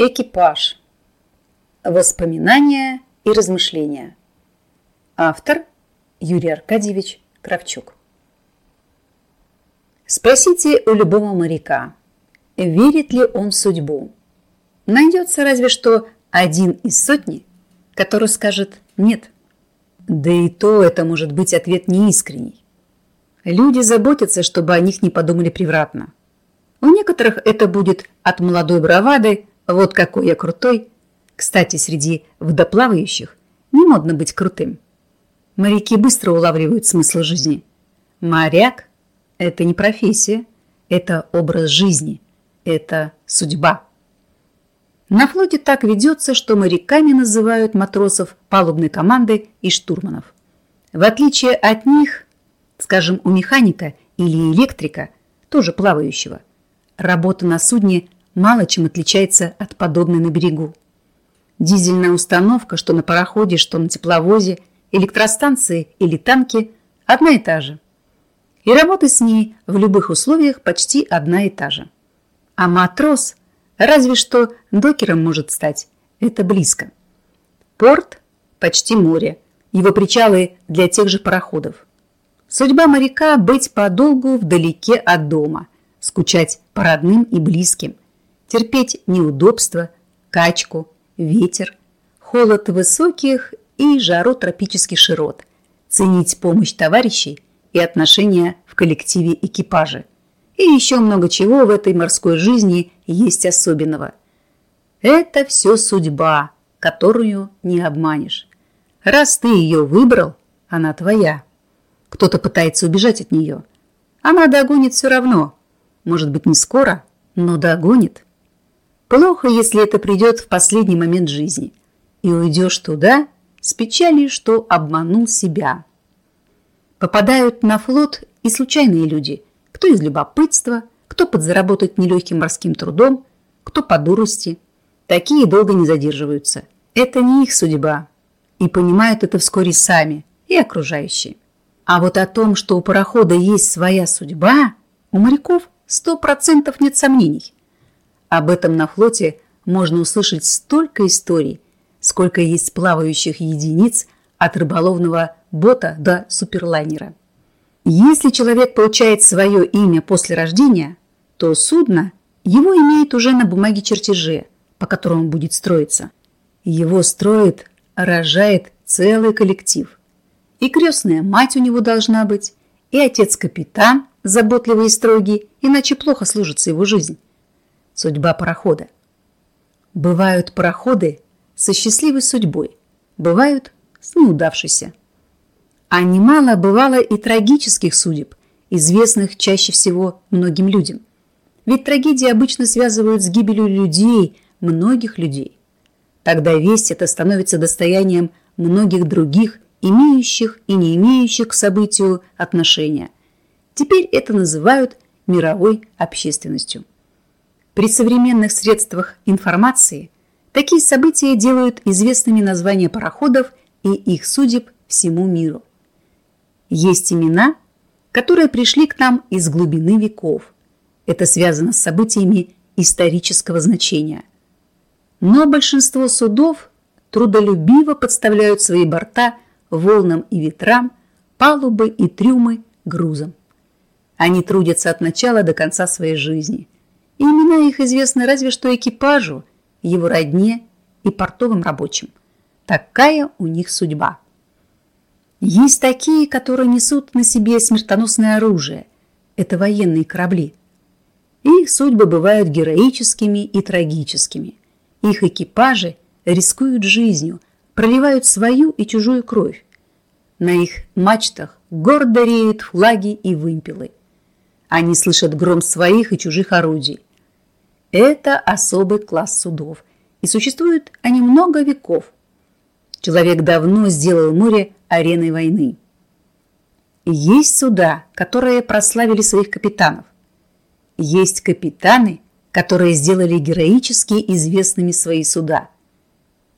Экипаж. Воспоминания и размышления. Автор Юрий Аркадьевич Кравчук. Спросите у любого моряка, верит ли он в судьбу. Найдется разве что один из сотни, который скажет «нет». Да и то это может быть ответ неискренний. Люди заботятся, чтобы о них не подумали превратно. У некоторых это будет от молодой бравады вот какой я крутой. Кстати, среди водоплавающих не модно быть крутым. Моряки быстро улавливают смысл жизни. Моряк – это не профессия, это образ жизни, это судьба. На флоте так ведется, что моряками называют матросов палубной команды и штурманов. В отличие от них, скажем, у механика или электрика, тоже плавающего, работа на судне мало чем отличается от подобной на берегу. Дизельная установка, что на пароходе, что на тепловозе, электростанции или танке – одна и та же. И работа с ней в любых условиях почти одна и та же. А матрос разве что докером может стать. Это близко. Порт – почти море. Его причалы для тех же пароходов. Судьба моряка – быть подолгу вдалеке от дома, скучать по родным и близким – терпеть неудобства, качку, ветер, холод высоких и жару тропических широт, ценить помощь товарищей и отношения в коллективе экипажа. И еще много чего в этой морской жизни есть особенного. Это все судьба, которую не обманешь. Раз ты ее выбрал, она твоя. Кто-то пытается убежать от нее. Она догонит все равно. Может быть, не скоро, но догонит. Плохо, если это придет в последний момент жизни, и уйдешь туда с печалью, что обманул себя. Попадают на флот и случайные люди, кто из любопытства, кто подзаработать нелегким морским трудом, кто по дурости. Такие долго не задерживаются. Это не их судьба. И понимают это вскоре сами и окружающие. А вот о том, что у парохода есть своя судьба, у моряков сто процентов нет сомнений. Об этом на флоте можно услышать столько историй, сколько есть плавающих единиц от рыболовного бота до суперлайнера. Если человек получает свое имя после рождения, то судно его имеет уже на бумаге чертежи, по которому будет строиться. Его строит, рожает целый коллектив. И крестная мать у него должна быть, и отец-капитан, заботливый и строгий, иначе плохо служится его жизнь судьба парохода. Бывают пароходы со счастливой судьбой, бывают с неудавшейся. А немало бывало и трагических судеб, известных чаще всего многим людям. Ведь трагедии обычно связывают с гибелью людей, многих людей. Тогда весть это становится достоянием многих других, имеющих и не имеющих к событию отношения. Теперь это называют мировой общественностью. При современных средствах информации такие события делают известными названия пароходов и их судеб всему миру. Есть имена, которые пришли к нам из глубины веков. Это связано с событиями исторического значения. Но большинство судов трудолюбиво подставляют свои борта волнам и ветрам, палубы и трюмы грузом. Они трудятся от начала до конца своей жизни – и имена их известны разве что экипажу, его родне и портовым рабочим. Такая у них судьба. Есть такие, которые несут на себе смертоносное оружие. Это военные корабли. Их судьбы бывают героическими и трагическими. Их экипажи рискуют жизнью, проливают свою и чужую кровь. На их мачтах гордо реют флаги и вымпелы. Они слышат гром своих и чужих орудий. Это особый класс судов, и существуют они много веков. Человек давно сделал море ареной войны. есть суда, которые прославили своих капитанов. Есть капитаны, которые сделали героически известными свои суда.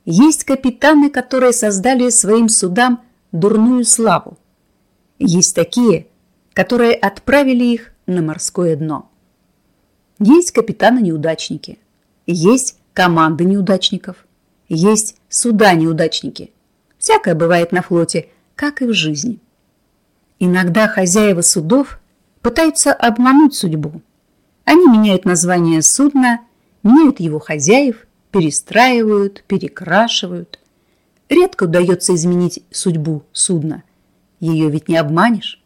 Есть капитаны, которые создали своим судам дурную славу. Есть такие, которые отправили их на морское дно. Есть капитаны-неудачники, есть команды неудачников, есть суда-неудачники. Всякое бывает на флоте, как и в жизни. Иногда хозяева судов пытаются обмануть судьбу. Они меняют название судна, меняют его хозяев, перестраивают, перекрашивают. Редко удается изменить судьбу судна. Ее ведь не обманешь.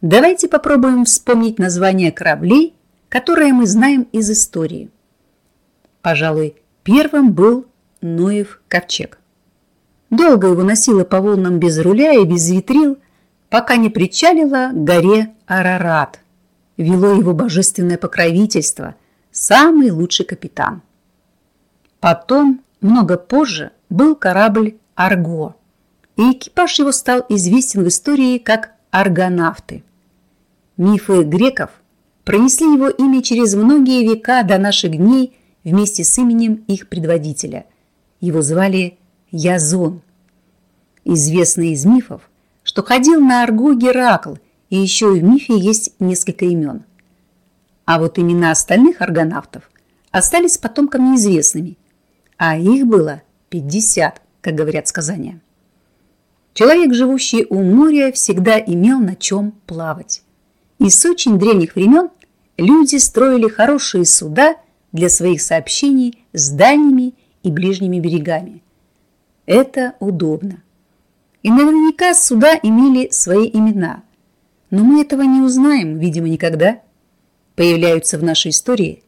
Давайте попробуем вспомнить названия кораблей, которые мы знаем из истории. Пожалуй, первым был Ноев ковчег. Долго его носило по волнам без руля и без витрил, пока не причалило к горе Арарат. Вело его божественное покровительство, самый лучший капитан. Потом, много позже, был корабль «Арго», и экипаж его стал известен в истории как «Аргонавты». Мифы греков пронесли его имя через многие века до наших дней вместе с именем их предводителя. Его звали Язон. Известно из мифов, что ходил на Арго Геракл, и еще в мифе есть несколько имен. А вот имена остальных аргонавтов остались потомкам неизвестными, а их было 50, как говорят сказания. Человек, живущий у моря, всегда имел на чем плавать. И с очень древних времен люди строили хорошие суда для своих сообщений с дальними и ближними берегами. Это удобно. И наверняка суда имели свои имена. Но мы этого не узнаем, видимо, никогда. Появляются в нашей истории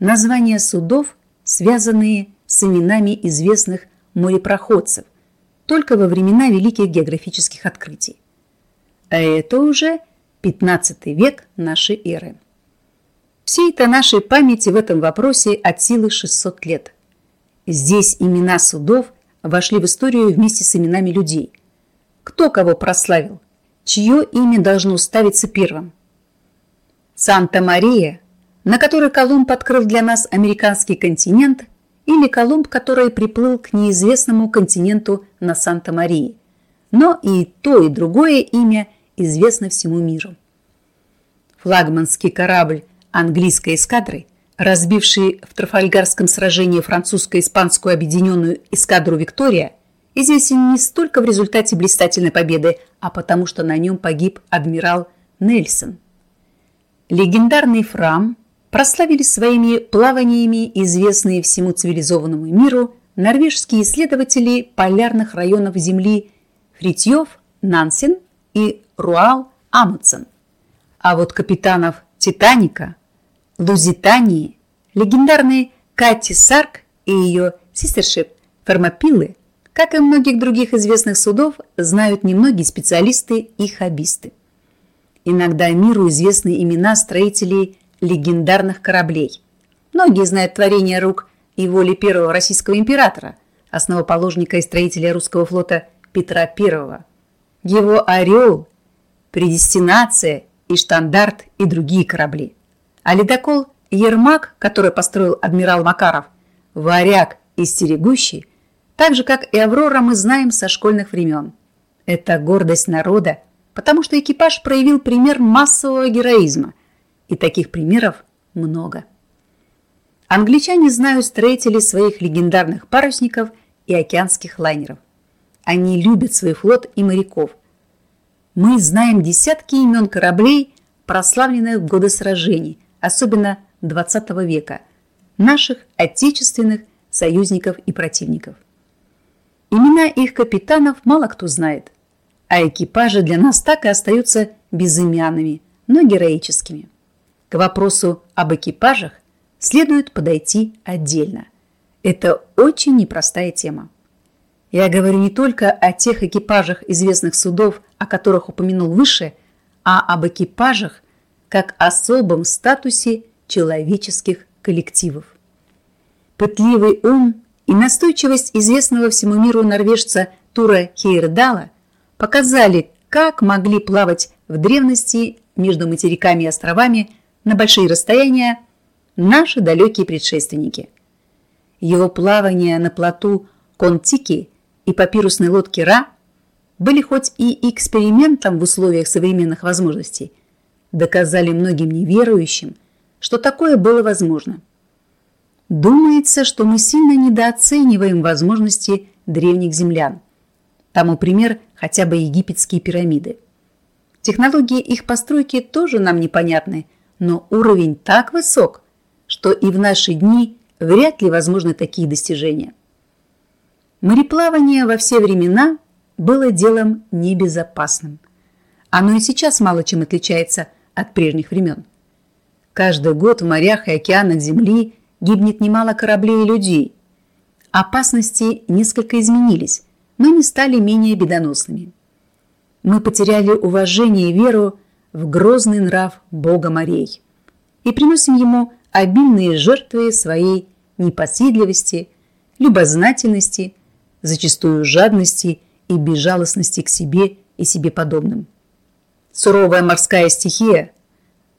названия судов, связанные с именами известных морепроходцев, только во времена великих географических открытий. А это уже 15 век нашей эры. Всей-то нашей памяти в этом вопросе от силы 600 лет. Здесь имена судов вошли в историю вместе с именами людей. Кто кого прославил? Чье имя должно ставиться первым? Санта-Мария, на которой Колумб открыл для нас американский континент, или Колумб, который приплыл к неизвестному континенту на Санта-Марии. Но и то, и другое имя известно всему миру. Флагманский корабль английской эскадры, разбивший в Трафальгарском сражении французско-испанскую объединенную эскадру «Виктория», известен не столько в результате блистательной победы, а потому что на нем погиб адмирал Нельсон. Легендарный Фрам прославили своими плаваниями известные всему цивилизованному миру норвежские исследователи полярных районов Земли Фритьев, Нансен и Руал Амутсен. А вот капитанов «Титаника», «Лузитании», легендарные Кати Сарк и ее сестершип Фермопилы, как и многих других известных судов, знают немногие специалисты и хоббисты. Иногда миру известны имена строителей легендарных кораблей. Многие знают творение рук и воли первого российского императора, основоположника и строителя русского флота Петра I. Его «Орел», «Предестинация» и «Штандарт» и другие корабли. А ледокол «Ермак», который построил адмирал Макаров, «Варяг» и «Стерегущий», так же, как и «Аврора» мы знаем со школьных времен. Это гордость народа, потому что экипаж проявил пример массового героизма – и таких примеров много. Англичане знают строителей своих легендарных парусников и океанских лайнеров. Они любят свой флот и моряков. Мы знаем десятки имен кораблей, прославленных в годы сражений, особенно 20 века, наших отечественных союзников и противников. Имена их капитанов мало кто знает, а экипажи для нас так и остаются безымянными, но героическими. К вопросу об экипажах следует подойти отдельно. Это очень непростая тема. Я говорю не только о тех экипажах известных судов, о которых упомянул выше, а об экипажах как особом статусе человеческих коллективов. Пытливый ум и настойчивость известного всему миру норвежца Тура Хейрдала показали, как могли плавать в древности между материками и островами на большие расстояния наши далекие предшественники. Его плавания на плоту Контики и папирусной лодке Ра были хоть и экспериментом в условиях современных возможностей, доказали многим неверующим, что такое было возможно. Думается, что мы сильно недооцениваем возможности древних землян. Тому пример хотя бы египетские пирамиды. Технологии их постройки тоже нам непонятны, но уровень так высок, что и в наши дни вряд ли возможны такие достижения. Мореплавание во все времена было делом небезопасным. Оно и сейчас мало чем отличается от прежних времен. Каждый год в морях и океанах Земли гибнет немало кораблей и людей. Опасности несколько изменились, но не стали менее бедоносными. Мы потеряли уважение и веру в грозный нрав Бога морей и приносим ему обильные жертвы своей непоседливости, любознательности, зачастую жадности и безжалостности к себе и себе подобным. Суровая морская стихия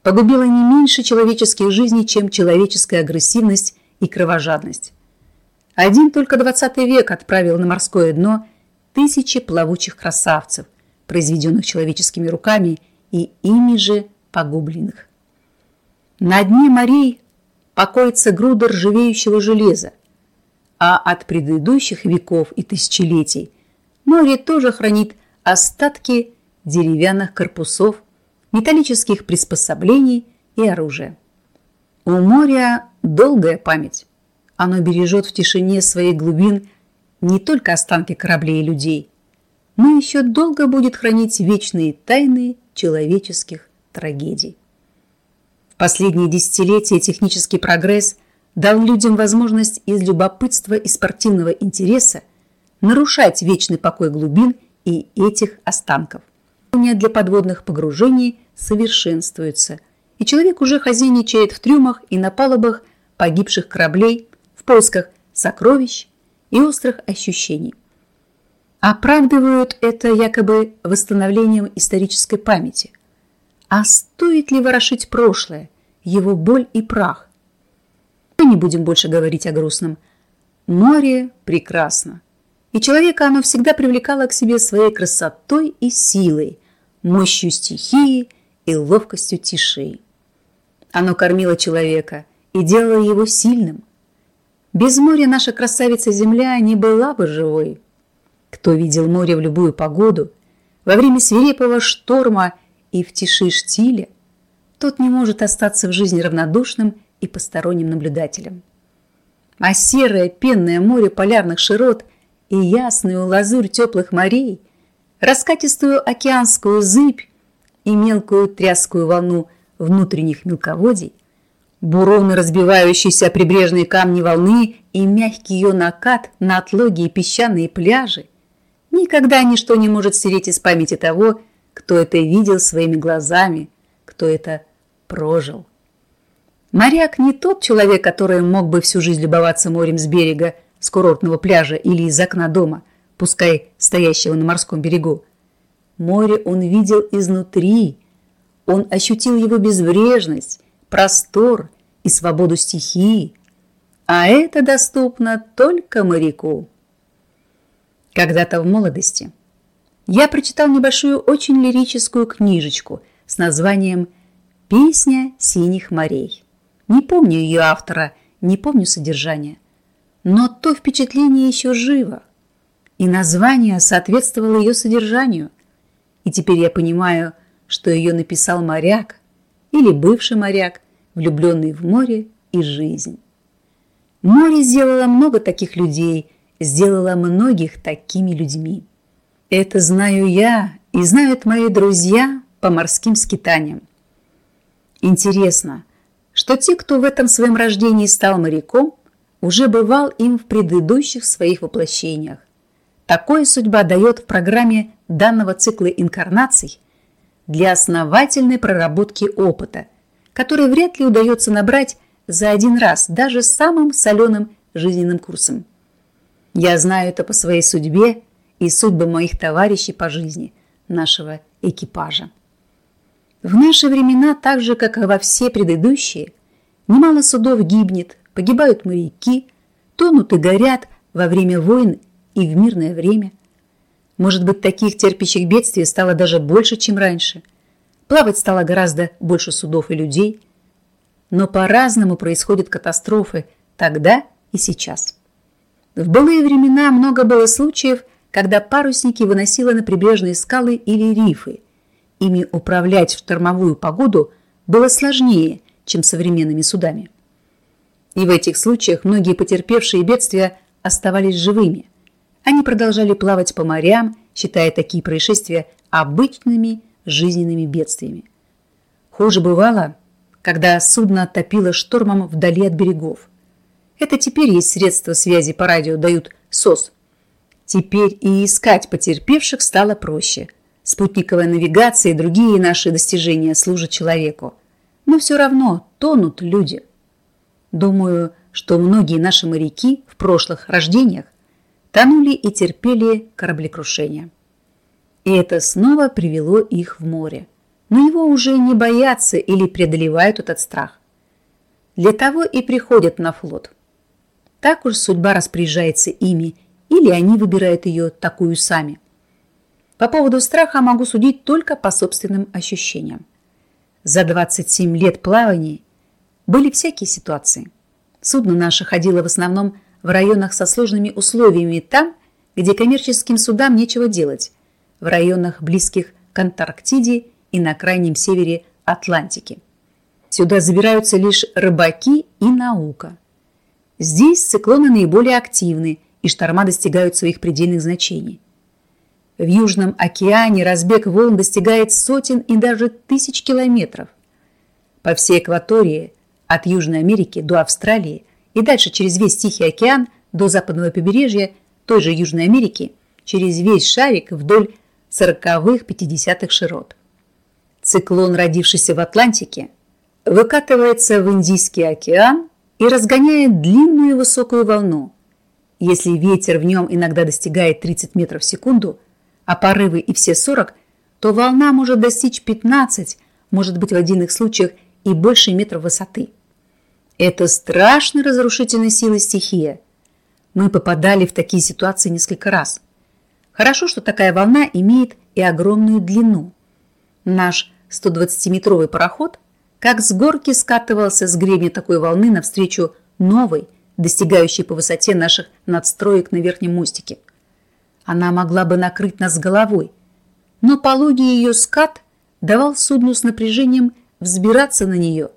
погубила не меньше человеческих жизней, чем человеческая агрессивность и кровожадность. Один только 20 век отправил на морское дно тысячи плавучих красавцев, произведенных человеческими руками и ими же погубленных. На дне морей покоится груда ржавеющего железа, а от предыдущих веков и тысячелетий море тоже хранит остатки деревянных корпусов, металлических приспособлений и оружия. У моря долгая память. Оно бережет в тишине своих глубин не только останки кораблей и людей, но еще долго будет хранить вечные тайны человеческих трагедий. В последние десятилетия технический прогресс дал людям возможность из любопытства и спортивного интереса нарушать вечный покой глубин и этих останков. Для подводных погружений совершенствуется, и человек уже хозяйничает в трюмах и на палубах погибших кораблей в поисках сокровищ и острых ощущений. Оправдывают это якобы восстановлением исторической памяти. А стоит ли ворошить прошлое, его боль и прах? Не будем больше говорить о грустном. Море прекрасно. И человека оно всегда привлекало к себе своей красотой и силой, мощью стихии и ловкостью тишей. Оно кормило человека и делало его сильным. Без моря наша красавица-земля не была бы живой. Кто видел море в любую погоду, во время свирепого шторма и в тиши штиля, тот не может остаться в жизни равнодушным и посторонним наблюдателем. А серое пенное море полярных широт и ясную лазурь теплых морей, раскатистую океанскую зыбь и мелкую тряскую волну внутренних мелководий, буроны, разбивающиеся прибрежные камни волны и мягкий ее накат на отлоги и песчаные пляжи, никогда ничто не может стереть из памяти того, кто это видел своими глазами, кто это прожил. Моряк не тот человек, который мог бы всю жизнь любоваться морем с берега, с курортного пляжа или из окна дома, пускай стоящего на морском берегу. Море он видел изнутри. Он ощутил его безврежность, простор и свободу стихии. А это доступно только моряку. Когда-то в молодости я прочитал небольшую очень лирическую книжечку с названием «Песня синих морей». Не помню ее автора, не помню содержания. Но то впечатление еще живо. И название соответствовало ее содержанию. И теперь я понимаю, что ее написал моряк или бывший моряк, влюбленный в море и жизнь. Море сделало много таких людей, сделало многих такими людьми. Это знаю я и знают мои друзья по морским скитаниям. Интересно, что те, кто в этом своем рождении стал моряком, уже бывал им в предыдущих своих воплощениях. Такое судьба дает в программе данного цикла инкарнаций для основательной проработки опыта, который вряд ли удается набрать за один раз даже самым соленым жизненным курсом. Я знаю это по своей судьбе и судьбы моих товарищей по жизни, нашего экипажа. В наши времена, так же, как и во все предыдущие, немало судов гибнет, погибают моряки, тонут и горят во время войн и в мирное время. Может быть, таких терпящих бедствий стало даже больше, чем раньше. Плавать стало гораздо больше судов и людей. Но по-разному происходят катастрофы тогда и сейчас. В былые времена много было случаев, когда парусники выносило на прибрежные скалы или рифы. Ими управлять в штормовую погоду было сложнее, чем современными судами. И в этих случаях многие потерпевшие бедствия оставались живыми. Они продолжали плавать по морям, считая такие происшествия обычными жизненными бедствиями. Хуже бывало, когда судно топило штормом вдали от берегов. Это теперь есть средства связи по радио, дают СОС. Теперь и искать потерпевших стало проще. Спутниковая навигация и другие наши достижения служат человеку. Но все равно тонут люди. Думаю, что многие наши моряки в прошлых рождениях тонули и терпели кораблекрушение. И это снова привело их в море. Но его уже не боятся или преодолевают этот страх. Для того и приходят на флот. Так уж судьба распоряжается ими, или они выбирают ее такую сами. По поводу страха могу судить только по собственным ощущениям. За 27 лет плавания были всякие ситуации. Судно наше ходило в основном в районах со сложными условиями там, где коммерческим судам нечего делать, в районах близких к Антарктиде и на крайнем севере Атлантики. Сюда забираются лишь рыбаки и наука. Здесь циклоны наиболее активны и шторма достигают своих предельных значений. В Южном океане разбег волн достигает сотен и даже тысяч километров. По всей экватории, от Южной Америки до Австралии и дальше через весь Тихий океан до западного побережья той же Южной Америки, через весь шарик вдоль 40-х-50-х широт. Циклон, родившийся в Атлантике, выкатывается в Индийский океан и разгоняет длинную высокую волну. Если ветер в нем иногда достигает 30 метров в секунду, а порывы и все 40, то волна может достичь 15, может быть в отдельных случаях и больше метров высоты. Это страшно разрушительной силы стихия. Мы попадали в такие ситуации несколько раз. Хорошо, что такая волна имеет и огромную длину. Наш 120-метровый пароход как с горки скатывался с гребня такой волны навстречу новой, достигающей по высоте наших надстроек на верхнем мостике. Она могла бы накрыть нас головой, но пологий ее скат давал судну с напряжением взбираться на нее.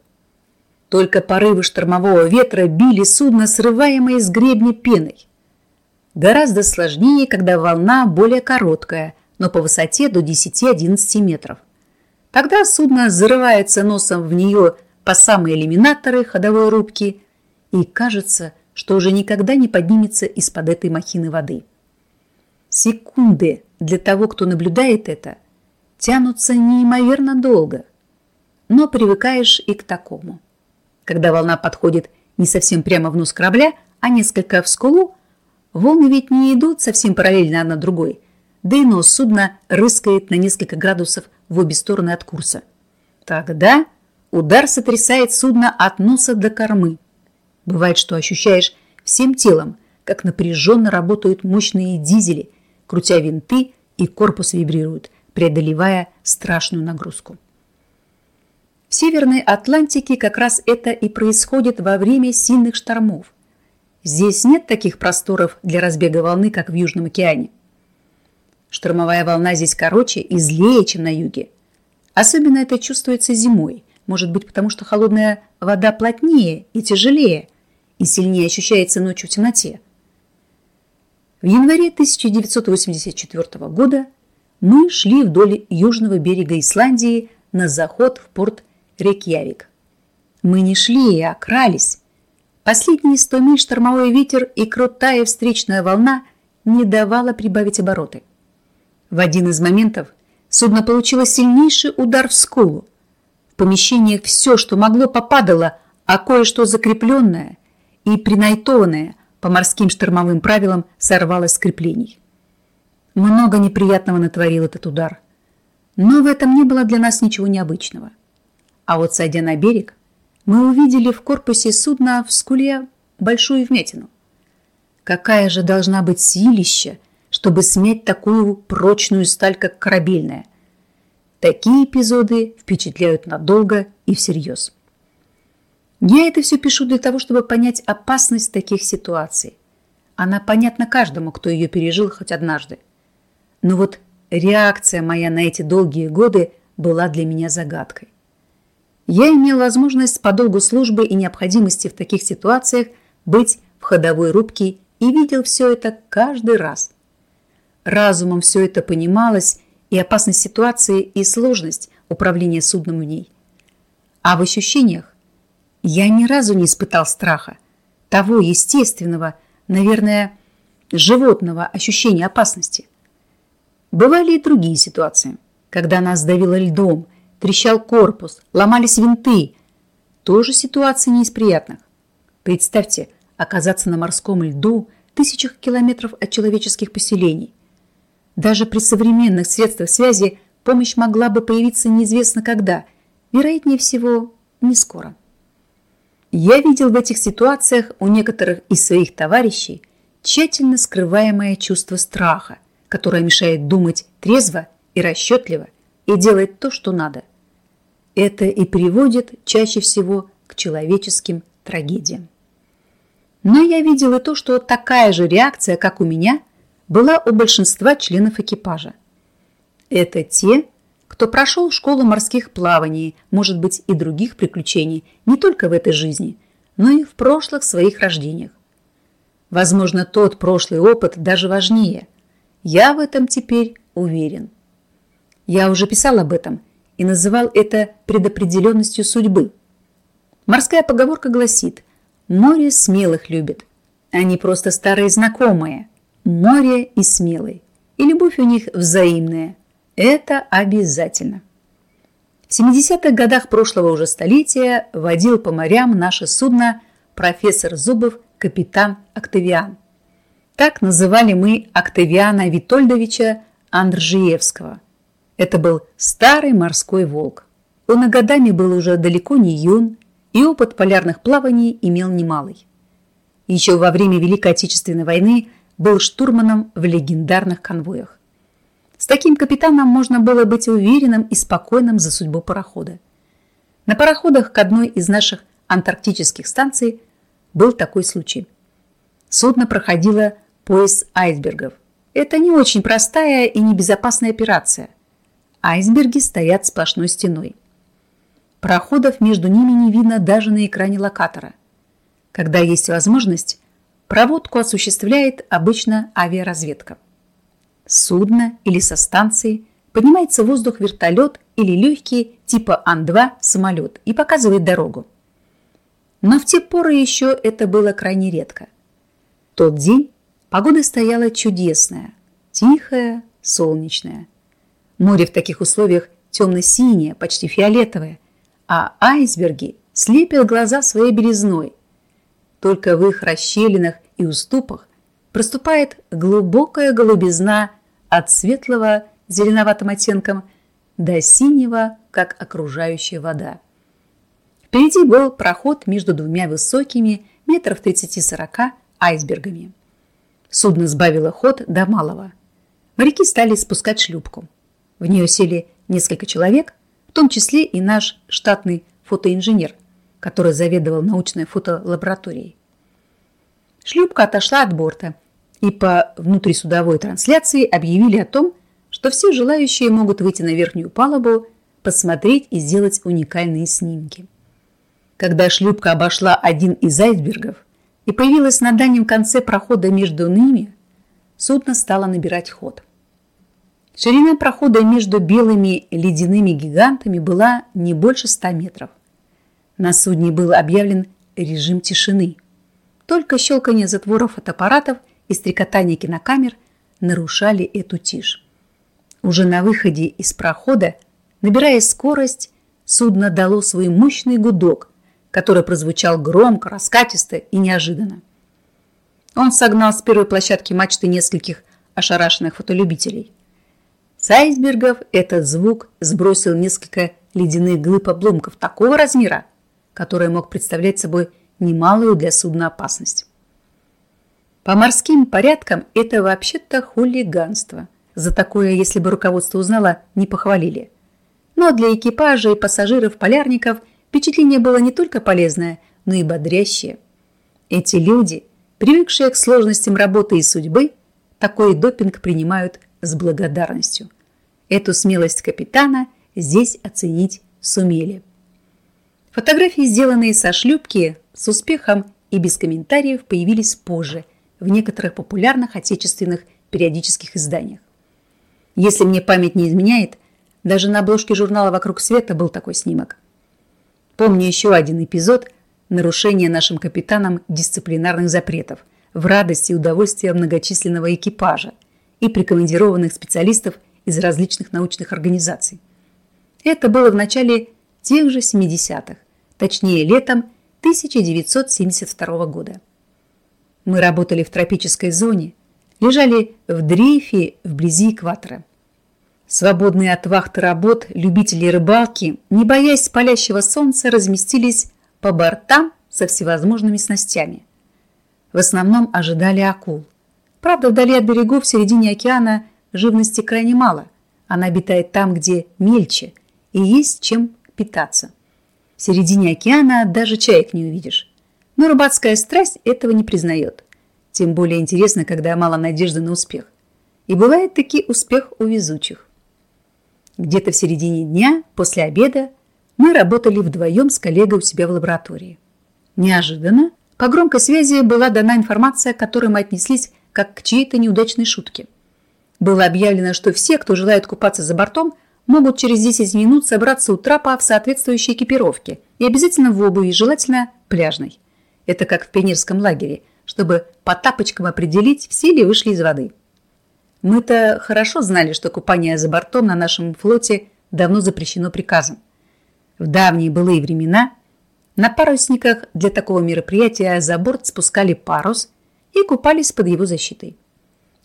Только порывы штормового ветра били судно, срываемое с гребня пеной. Гораздо сложнее, когда волна более короткая, но по высоте до 10-11 метров. Тогда судно зарывается носом в нее по самые иллюминаторы ходовой рубки и кажется, что уже никогда не поднимется из-под этой махины воды. Секунды для того, кто наблюдает это, тянутся неимоверно долго, но привыкаешь и к такому. Когда волна подходит не совсем прямо в нос корабля, а несколько в скулу, волны ведь не идут совсем параллельно одна другой, да и нос судна рыскает на несколько градусов в обе стороны от курса. Тогда удар сотрясает судно от носа до кормы. Бывает, что ощущаешь всем телом, как напряженно работают мощные дизели, крутя винты и корпус вибрирует, преодолевая страшную нагрузку. В Северной Атлантике как раз это и происходит во время сильных штормов. Здесь нет таких просторов для разбега волны, как в Южном океане. Штормовая волна здесь короче и злее, чем на юге. Особенно это чувствуется зимой. Может быть, потому что холодная вода плотнее и тяжелее, и сильнее ощущается ночью в темноте. В январе 1984 года мы шли вдоль южного берега Исландии на заход в порт Рейкьявик. Мы не шли, а крались. Последние сто миль штормовой ветер и крутая встречная волна не давала прибавить обороты. В один из моментов судно получило сильнейший удар в скулу. В помещениях все, что могло, попадало, а кое-что закрепленное и принайтованное по морским штормовым правилам сорвалось с креплений. Много неприятного натворил этот удар. Но в этом не было для нас ничего необычного. А вот сойдя на берег, мы увидели в корпусе судна в скуле большую вмятину. Какая же должна быть силища, чтобы смять такую прочную сталь, как корабельная. Такие эпизоды впечатляют надолго и всерьез. Я это все пишу для того, чтобы понять опасность таких ситуаций. Она понятна каждому, кто ее пережил хоть однажды. Но вот реакция моя на эти долгие годы была для меня загадкой. Я имел возможность по долгу службы и необходимости в таких ситуациях быть в ходовой рубке и видел все это каждый раз. Разумом все это понималось, и опасность ситуации, и сложность управления судном в ней. А в ощущениях я ни разу не испытал страха, того естественного, наверное, животного ощущения опасности. Бывали и другие ситуации, когда нас давило льдом, трещал корпус, ломались винты. Тоже ситуации не из приятных. Представьте, оказаться на морском льду тысячах километров от человеческих поселений. Даже при современных средствах связи помощь могла бы появиться неизвестно когда, вероятнее всего, не скоро. Я видел в этих ситуациях у некоторых из своих товарищей тщательно скрываемое чувство страха, которое мешает думать трезво и расчетливо и делать то, что надо. Это и приводит чаще всего к человеческим трагедиям. Но я видел и то, что такая же реакция, как у меня, была у большинства членов экипажа. Это те, кто прошел школу морских плаваний, может быть, и других приключений, не только в этой жизни, но и в прошлых своих рождениях. Возможно, тот прошлый опыт даже важнее. Я в этом теперь уверен. Я уже писал об этом и называл это предопределенностью судьбы. Морская поговорка гласит «Море смелых любит». Они просто старые знакомые. Море и смелый. И любовь у них взаимная. Это обязательно. В 70-х годах прошлого уже столетия водил по морям наше судно профессор Зубов, капитан Октавиан. Так называли мы Октавиана Витольдовича Андржиевского. Это был старый морской волк. Он и годами был уже далеко не юн, и опыт полярных плаваний имел немалый. Еще во время Великой Отечественной войны был штурманом в легендарных конвоях. С таким капитаном можно было быть уверенным и спокойным за судьбу парохода. На пароходах к одной из наших антарктических станций был такой случай. Судно проходило пояс айсбергов. Это не очень простая и небезопасная операция. Айсберги стоят сплошной стеной. Проходов между ними не видно даже на экране локатора. Когда есть возможность, проводку осуществляет обычно авиаразведка судно или со станции, поднимается в воздух вертолет или легкий типа Ан-2 самолет и показывает дорогу. Но в те поры еще это было крайне редко. Тот день погода стояла чудесная, тихая, солнечная. Море в таких условиях темно-синее, почти фиолетовое, а айсберги слепят глаза своей белизной. Только в их расщелинах и уступах проступает глубокая голубизна от светлого зеленоватым оттенком до синего, как окружающая вода. Впереди был проход между двумя высокими, метров 30-40, айсбергами. Судно сбавило ход до малого. Моряки стали спускать шлюпку. В нее сели несколько человек, в том числе и наш штатный фотоинженер, который заведовал научной фотолабораторией. Шлюпка отошла от борта – и по внутрисудовой трансляции объявили о том, что все желающие могут выйти на верхнюю палубу, посмотреть и сделать уникальные снимки. Когда шлюпка обошла один из айсбергов и появилась на дальнем конце прохода между ними, судно стало набирать ход. Ширина прохода между белыми ледяными гигантами была не больше 100 метров. На судне был объявлен режим тишины. Только щелканье затворов фотоаппаратов и стрекотание кинокамер нарушали эту тишь. Уже на выходе из прохода, набирая скорость, судно дало свой мощный гудок, который прозвучал громко, раскатисто и неожиданно. Он согнал с первой площадки мачты нескольких ошарашенных фотолюбителей. С айсбергов этот звук сбросил несколько ледяных глыб обломков такого размера, который мог представлять собой немалую для судна опасность. По морским порядкам это вообще-то хулиганство. За такое, если бы руководство узнало, не похвалили. Но для экипажа и пассажиров-полярников впечатление было не только полезное, но и бодрящее. Эти люди, привыкшие к сложностям работы и судьбы, такой допинг принимают с благодарностью. Эту смелость капитана здесь оценить сумели. Фотографии, сделанные со шлюпки, с успехом и без комментариев, появились позже в некоторых популярных отечественных периодических изданиях. Если мне память не изменяет, даже на обложке журнала «Вокруг света» был такой снимок. Помню еще один эпизод нарушения нашим капитаном дисциплинарных запретов в радости и удовольствие многочисленного экипажа и прикомандированных специалистов из различных научных организаций. Это было в начале тех же 70-х, точнее летом 1972 года. Мы работали в тропической зоне, лежали в дрейфе вблизи экватора. Свободные от вахты работ любители рыбалки, не боясь палящего солнца, разместились по бортам со всевозможными снастями. В основном ожидали акул. Правда, вдали от берегов в середине океана живности крайне мало. Она обитает там, где мельче, и есть чем питаться. В середине океана даже чаек не увидишь. Но рыбацкая страсть этого не признает. Тем более интересно, когда мало надежды на успех. И бывает таки успех у везучих. Где-то в середине дня, после обеда, мы работали вдвоем с коллегой у себя в лаборатории. Неожиданно по громкой связи была дана информация, к которой мы отнеслись как к чьей-то неудачной шутке. Было объявлено, что все, кто желает купаться за бортом, могут через 10 минут собраться у трапа в соответствующей экипировке и обязательно в обуви, желательно пляжной. Это как в пионерском лагере, чтобы по тапочкам определить, все ли вышли из воды. Мы-то хорошо знали, что купание за бортом на нашем флоте давно запрещено приказом. В давние былые времена на парусниках для такого мероприятия за борт спускали парус и купались под его защитой.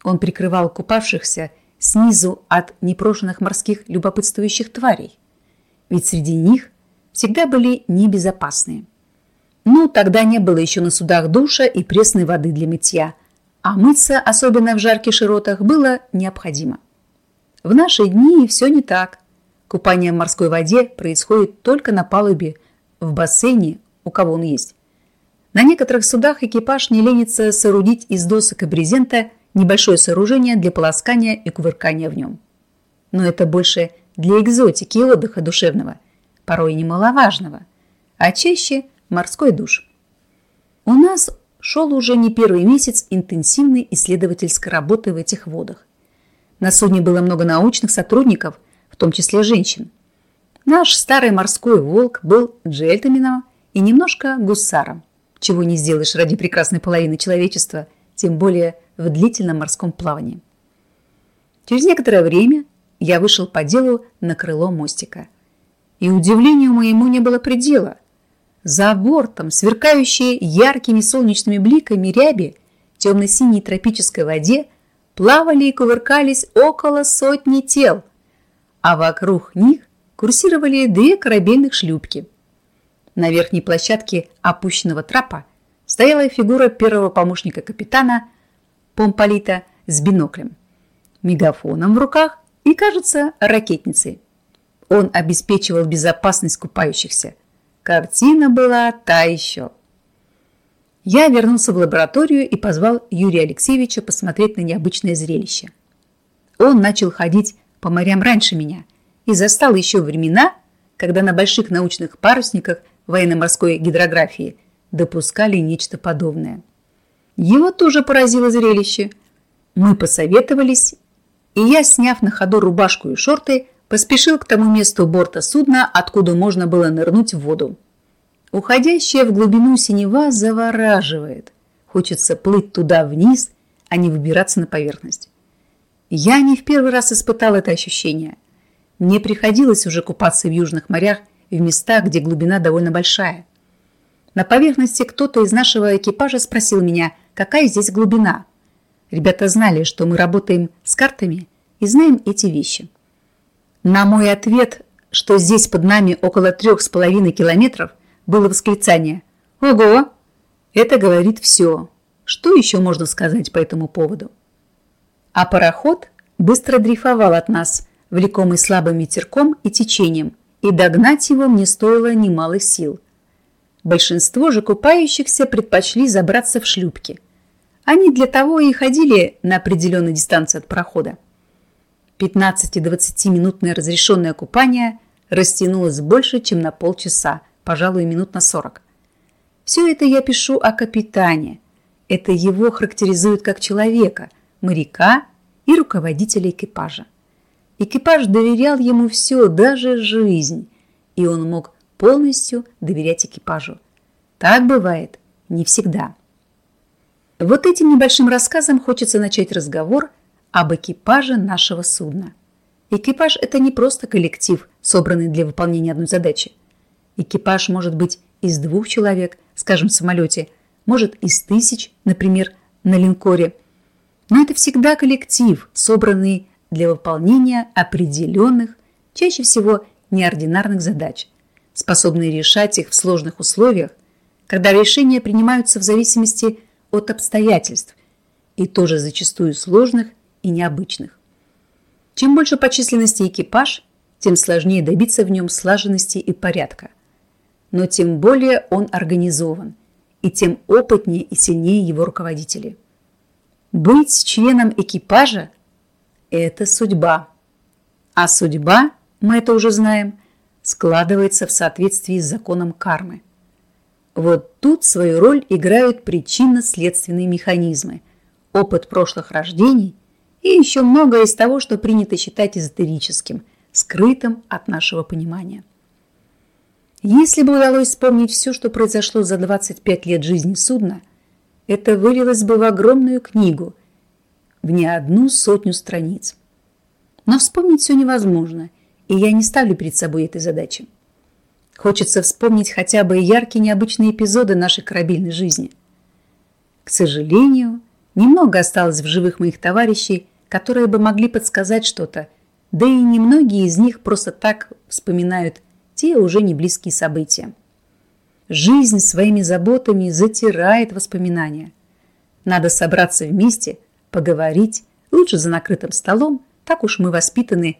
Он прикрывал купавшихся снизу от непрошенных морских любопытствующих тварей. Ведь среди них всегда были небезопасные. Ну, тогда не было еще на судах душа и пресной воды для мытья, а мыться, особенно в жарких широтах, было необходимо. В наши дни все не так. Купание в морской воде происходит только на палубе, в бассейне, у кого он есть. На некоторых судах экипаж не ленится соорудить из досок и брезента – небольшое сооружение для полоскания и кувыркания в нем. Но это больше для экзотики и отдыха душевного, порой немаловажного, а чаще морской душ. У нас шел уже не первый месяц интенсивной исследовательской работы в этих водах. На судне было много научных сотрудников, в том числе женщин. Наш старый морской волк был джельтамином и немножко гусаром, чего не сделаешь ради прекрасной половины человечества, тем более в длительном морском плавании. Через некоторое время я вышел по делу на крыло мостика. И удивлению моему не было предела. За бортом, сверкающие яркими солнечными бликами ряби, темно-синей тропической воде, плавали и кувыркались около сотни тел, а вокруг них курсировали две корабельных шлюпки. На верхней площадке опущенного трапа стояла фигура первого помощника капитана Помполита с биноклем, мегафоном в руках и, кажется, ракетницей. Он обеспечивал безопасность купающихся. Картина была та еще. Я вернулся в лабораторию и позвал Юрия Алексеевича посмотреть на необычное зрелище. Он начал ходить по морям раньше меня и застал еще времена, когда на больших научных парусниках военно-морской гидрографии допускали нечто подобное. Его тоже поразило зрелище. Мы посоветовались, и я, сняв на ходу рубашку и шорты, поспешил к тому месту борта судна, откуда можно было нырнуть в воду. Уходящая в глубину синева завораживает. Хочется плыть туда вниз, а не выбираться на поверхность. Я не в первый раз испытал это ощущение. Мне приходилось уже купаться в южных морях в местах, где глубина довольно большая. На поверхности кто-то из нашего экипажа спросил меня – какая здесь глубина. Ребята знали, что мы работаем с картами и знаем эти вещи. На мой ответ, что здесь под нами около трех с половиной километров, было восклицание «Ого!» Это говорит все. Что еще можно сказать по этому поводу? А пароход быстро дрейфовал от нас, влекомый слабым ветерком и течением, и догнать его мне стоило немалых сил. Большинство же купающихся предпочли забраться в шлюпки. Они для того и ходили на определенной дистанции от прохода. 15-20-минутное разрешенное купание растянулось больше, чем на полчаса, пожалуй, минут на 40. Все это я пишу о капитане. Это его характеризует как человека, моряка и руководителя экипажа. Экипаж доверял ему все, даже жизнь, и он мог полностью доверять экипажу. Так бывает не всегда. Вот этим небольшим рассказом хочется начать разговор об экипаже нашего судна. Экипаж – это не просто коллектив, собранный для выполнения одной задачи. Экипаж может быть из двух человек, скажем, в самолете, может из тысяч, например, на линкоре. Но это всегда коллектив, собранный для выполнения определенных, чаще всего неординарных задач, способные решать их в сложных условиях, когда решения принимаются в зависимости от обстоятельств и тоже зачастую сложных и необычных. Чем больше по численности экипаж, тем сложнее добиться в нем слаженности и порядка. Но тем более он организован, и тем опытнее и сильнее его руководители. Быть членом экипажа – это судьба. А судьба, мы это уже знаем, складывается в соответствии с законом кармы. Вот тут свою роль играют причинно-следственные механизмы, опыт прошлых рождений и еще многое из того, что принято считать эзотерическим, скрытым от нашего понимания. Если бы удалось вспомнить все, что произошло за 25 лет жизни судна, это вылилось бы в огромную книгу, в не одну сотню страниц. Но вспомнить все невозможно, и я не ставлю перед собой этой задачи. Хочется вспомнить хотя бы яркие необычные эпизоды нашей корабельной жизни. К сожалению, немного осталось в живых моих товарищей, которые бы могли подсказать что-то, да и немногие из них просто так вспоминают те уже не близкие события. Жизнь своими заботами затирает воспоминания. Надо собраться вместе, поговорить, лучше за накрытым столом, так уж мы воспитаны,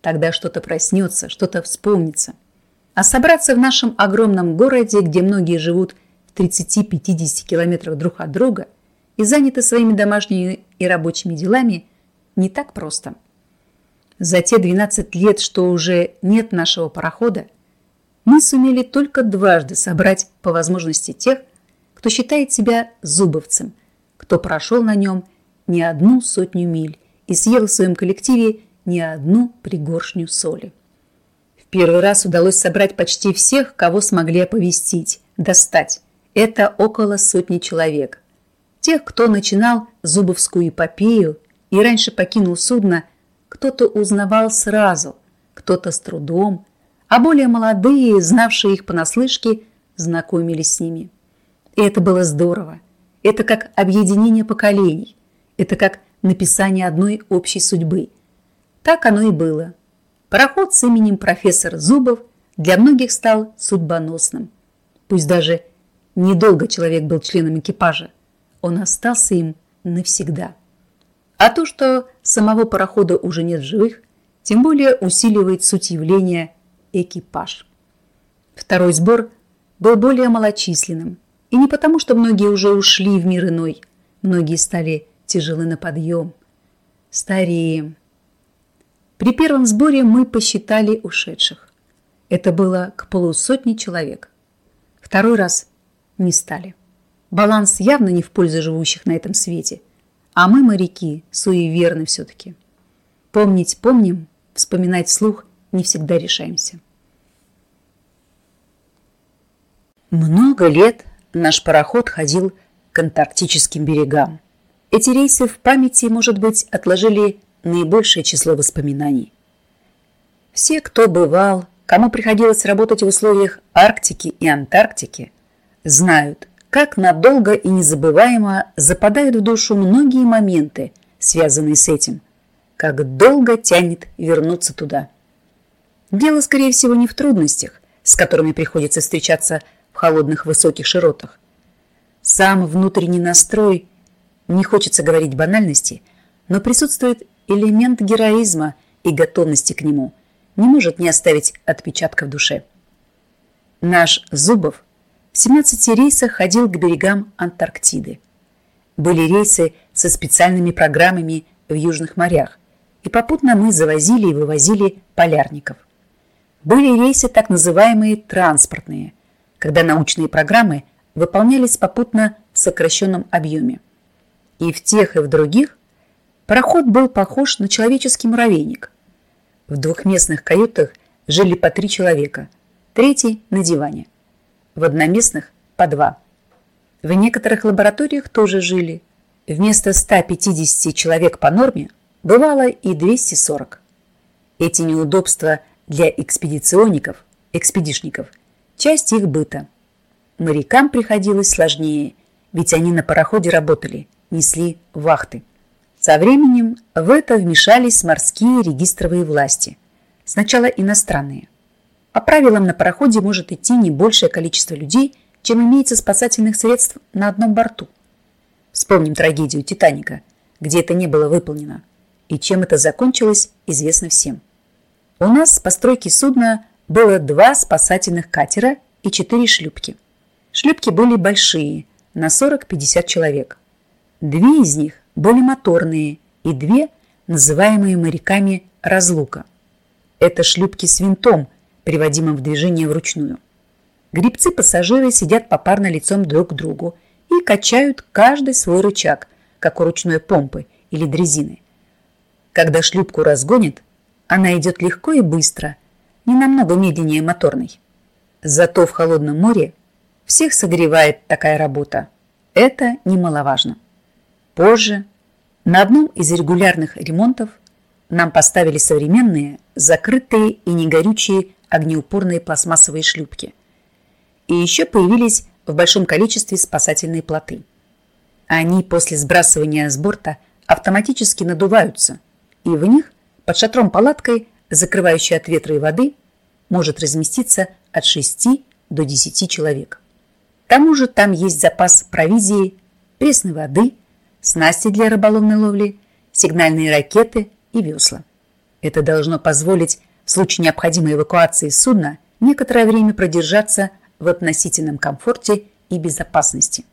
тогда что-то проснется, что-то вспомнится. А собраться в нашем огромном городе, где многие живут в 30-50 километрах друг от друга и заняты своими домашними и рабочими делами, не так просто. За те 12 лет, что уже нет нашего парохода, мы сумели только дважды собрать по возможности тех, кто считает себя зубовцем, кто прошел на нем не одну сотню миль и съел в своем коллективе не одну пригоршню соли. В первый раз удалось собрать почти всех, кого смогли оповестить, достать. Это около сотни человек. Тех, кто начинал зубовскую эпопею и раньше покинул судно, кто-то узнавал сразу, кто-то с трудом, а более молодые, знавшие их понаслышке, знакомились с ними. И это было здорово. Это как объединение поколений. Это как написание одной общей судьбы. Так оно и было. Пароход с именем профессор Зубов для многих стал судьбоносным. Пусть даже недолго человек был членом экипажа, он остался им навсегда. А то, что самого парохода уже нет в живых, тем более усиливает суть явления экипаж. Второй сбор был более малочисленным. И не потому, что многие уже ушли в мир иной. Многие стали тяжелы на подъем. Стареем. При первом сборе мы посчитали ушедших. Это было к полусотни человек. Второй раз не стали. Баланс явно не в пользу живущих на этом свете – а мы, моряки, суеверны все-таки. Помнить помним, вспоминать вслух не всегда решаемся. Много лет наш пароход ходил к антарктическим берегам. Эти рейсы в памяти, может быть, отложили наибольшее число воспоминаний. Все, кто бывал, кому приходилось работать в условиях Арктики и Антарктики, знают, как надолго и незабываемо западают в душу многие моменты, связанные с этим, как долго тянет вернуться туда. Дело, скорее всего, не в трудностях, с которыми приходится встречаться в холодных высоких широтах. Сам внутренний настрой, не хочется говорить банальности, но присутствует элемент героизма и готовности к нему, не может не оставить отпечатка в душе. Наш Зубов в 17 рейсах ходил к берегам Антарктиды. Были рейсы со специальными программами в южных морях, и попутно мы завозили и вывозили полярников. Были рейсы так называемые транспортные, когда научные программы выполнялись попутно в сокращенном объеме. И в тех, и в других пароход был похож на человеческий муравейник. В двухместных каютах жили по три человека, третий на диване. В одноместных по два. В некоторых лабораториях тоже жили. Вместо 150 человек по норме бывало и 240. Эти неудобства для экспедиционников, экспедишников, часть их быта. Морякам приходилось сложнее, ведь они на пароходе работали, несли вахты. Со временем в это вмешались морские регистровые власти. Сначала иностранные. По правилам на пароходе может идти не большее количество людей, чем имеется спасательных средств на одном борту. Вспомним трагедию «Титаника», где это не было выполнено. И чем это закончилось, известно всем. У нас с постройки судна было два спасательных катера и четыре шлюпки. Шлюпки были большие, на 40-50 человек. Две из них были моторные и две, называемые моряками «разлука». Это шлюпки с винтом, приводимым в движение вручную. Грибцы-пассажиры сидят попарно лицом друг к другу и качают каждый свой рычаг, как у ручной помпы или дрезины. Когда шлюпку разгонит, она идет легко и быстро, не намного медленнее моторной. Зато в холодном море всех согревает такая работа. Это немаловажно. Позже на одном из регулярных ремонтов нам поставили современные, закрытые и негорючие огнеупорные пластмассовые шлюпки. И еще появились в большом количестве спасательные плоты. Они после сбрасывания с борта автоматически надуваются, и в них под шатром-палаткой, закрывающей от ветра и воды, может разместиться от 6 до 10 человек. К тому же там есть запас провизии, пресной воды, снасти для рыболовной ловли, сигнальные ракеты и весла. Это должно позволить в случае необходимой эвакуации судна некоторое время продержаться в относительном комфорте и безопасности.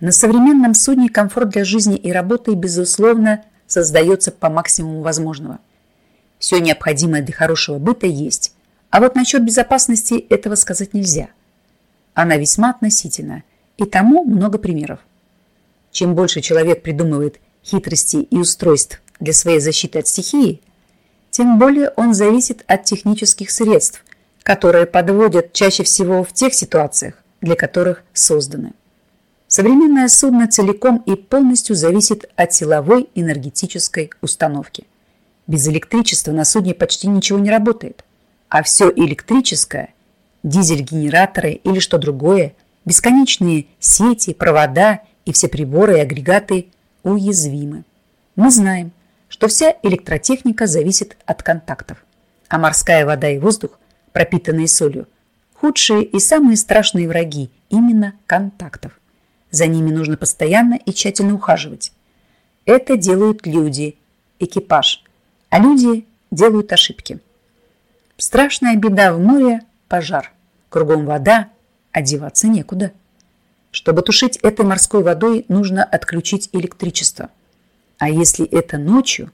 На современном судне комфорт для жизни и работы, безусловно, создается по максимуму возможного. Все необходимое для хорошего быта есть, а вот насчет безопасности этого сказать нельзя – она весьма относительна, и тому много примеров. Чем больше человек придумывает хитростей и устройств для своей защиты от стихии, тем более он зависит от технических средств, которые подводят чаще всего в тех ситуациях, для которых созданы. Современное судно целиком и полностью зависит от силовой энергетической установки. Без электричества на судне почти ничего не работает, а все электрическое дизель-генераторы или что другое, бесконечные сети, провода и все приборы и агрегаты уязвимы. Мы знаем, что вся электротехника зависит от контактов, а морская вода и воздух, пропитанные солью, худшие и самые страшные враги именно контактов. За ними нужно постоянно и тщательно ухаживать. Это делают люди, экипаж, а люди делают ошибки. Страшная беда в море пожар. Кругом вода, одеваться некуда. Чтобы тушить этой морской водой, нужно отключить электричество. А если это ночью,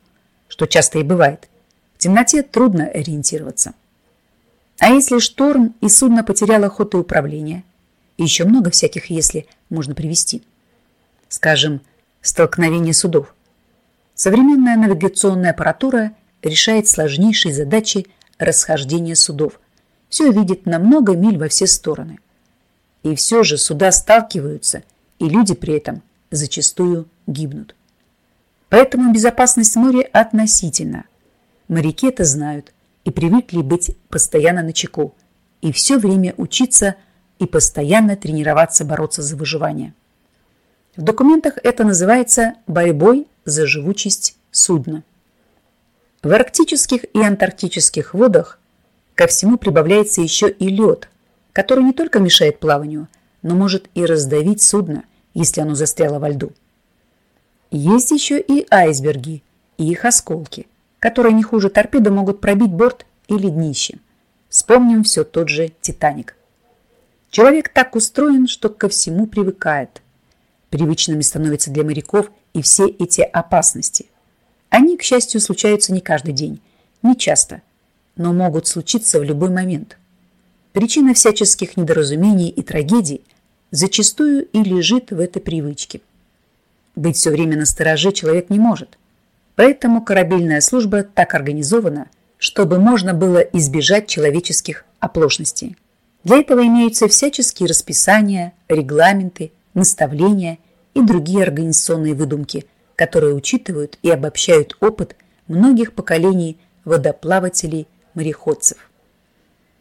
что часто и бывает, в темноте трудно ориентироваться. А если шторм и судно потеряло ход и управление? И еще много всяких «если» можно привести. Скажем, столкновение судов. Современная навигационная аппаратура решает сложнейшие задачи расхождения судов, все видит на много миль во все стороны. И все же суда сталкиваются, и люди при этом зачастую гибнут. Поэтому безопасность моря относительна. Моряки это знают и привыкли быть постоянно на чеку, и все время учиться и постоянно тренироваться бороться за выживание. В документах это называется борьбой за живучесть судна. В арктических и антарктических водах Ко всему прибавляется еще и лед, который не только мешает плаванию, но может и раздавить судно, если оно застряло во льду. Есть еще и айсберги и их осколки, которые не хуже торпеды могут пробить борт или днище. Вспомним все тот же «Титаник». Человек так устроен, что ко всему привыкает. Привычными становятся для моряков и все эти опасности. Они, к счастью, случаются не каждый день, не часто, но могут случиться в любой момент. Причина всяческих недоразумений и трагедий зачастую и лежит в этой привычке. Быть все время на стороже человек не может. Поэтому корабельная служба так организована, чтобы можно было избежать человеческих оплошностей. Для этого имеются всяческие расписания, регламенты, наставления и другие организационные выдумки, которые учитывают и обобщают опыт многих поколений водоплавателей-мореходцев.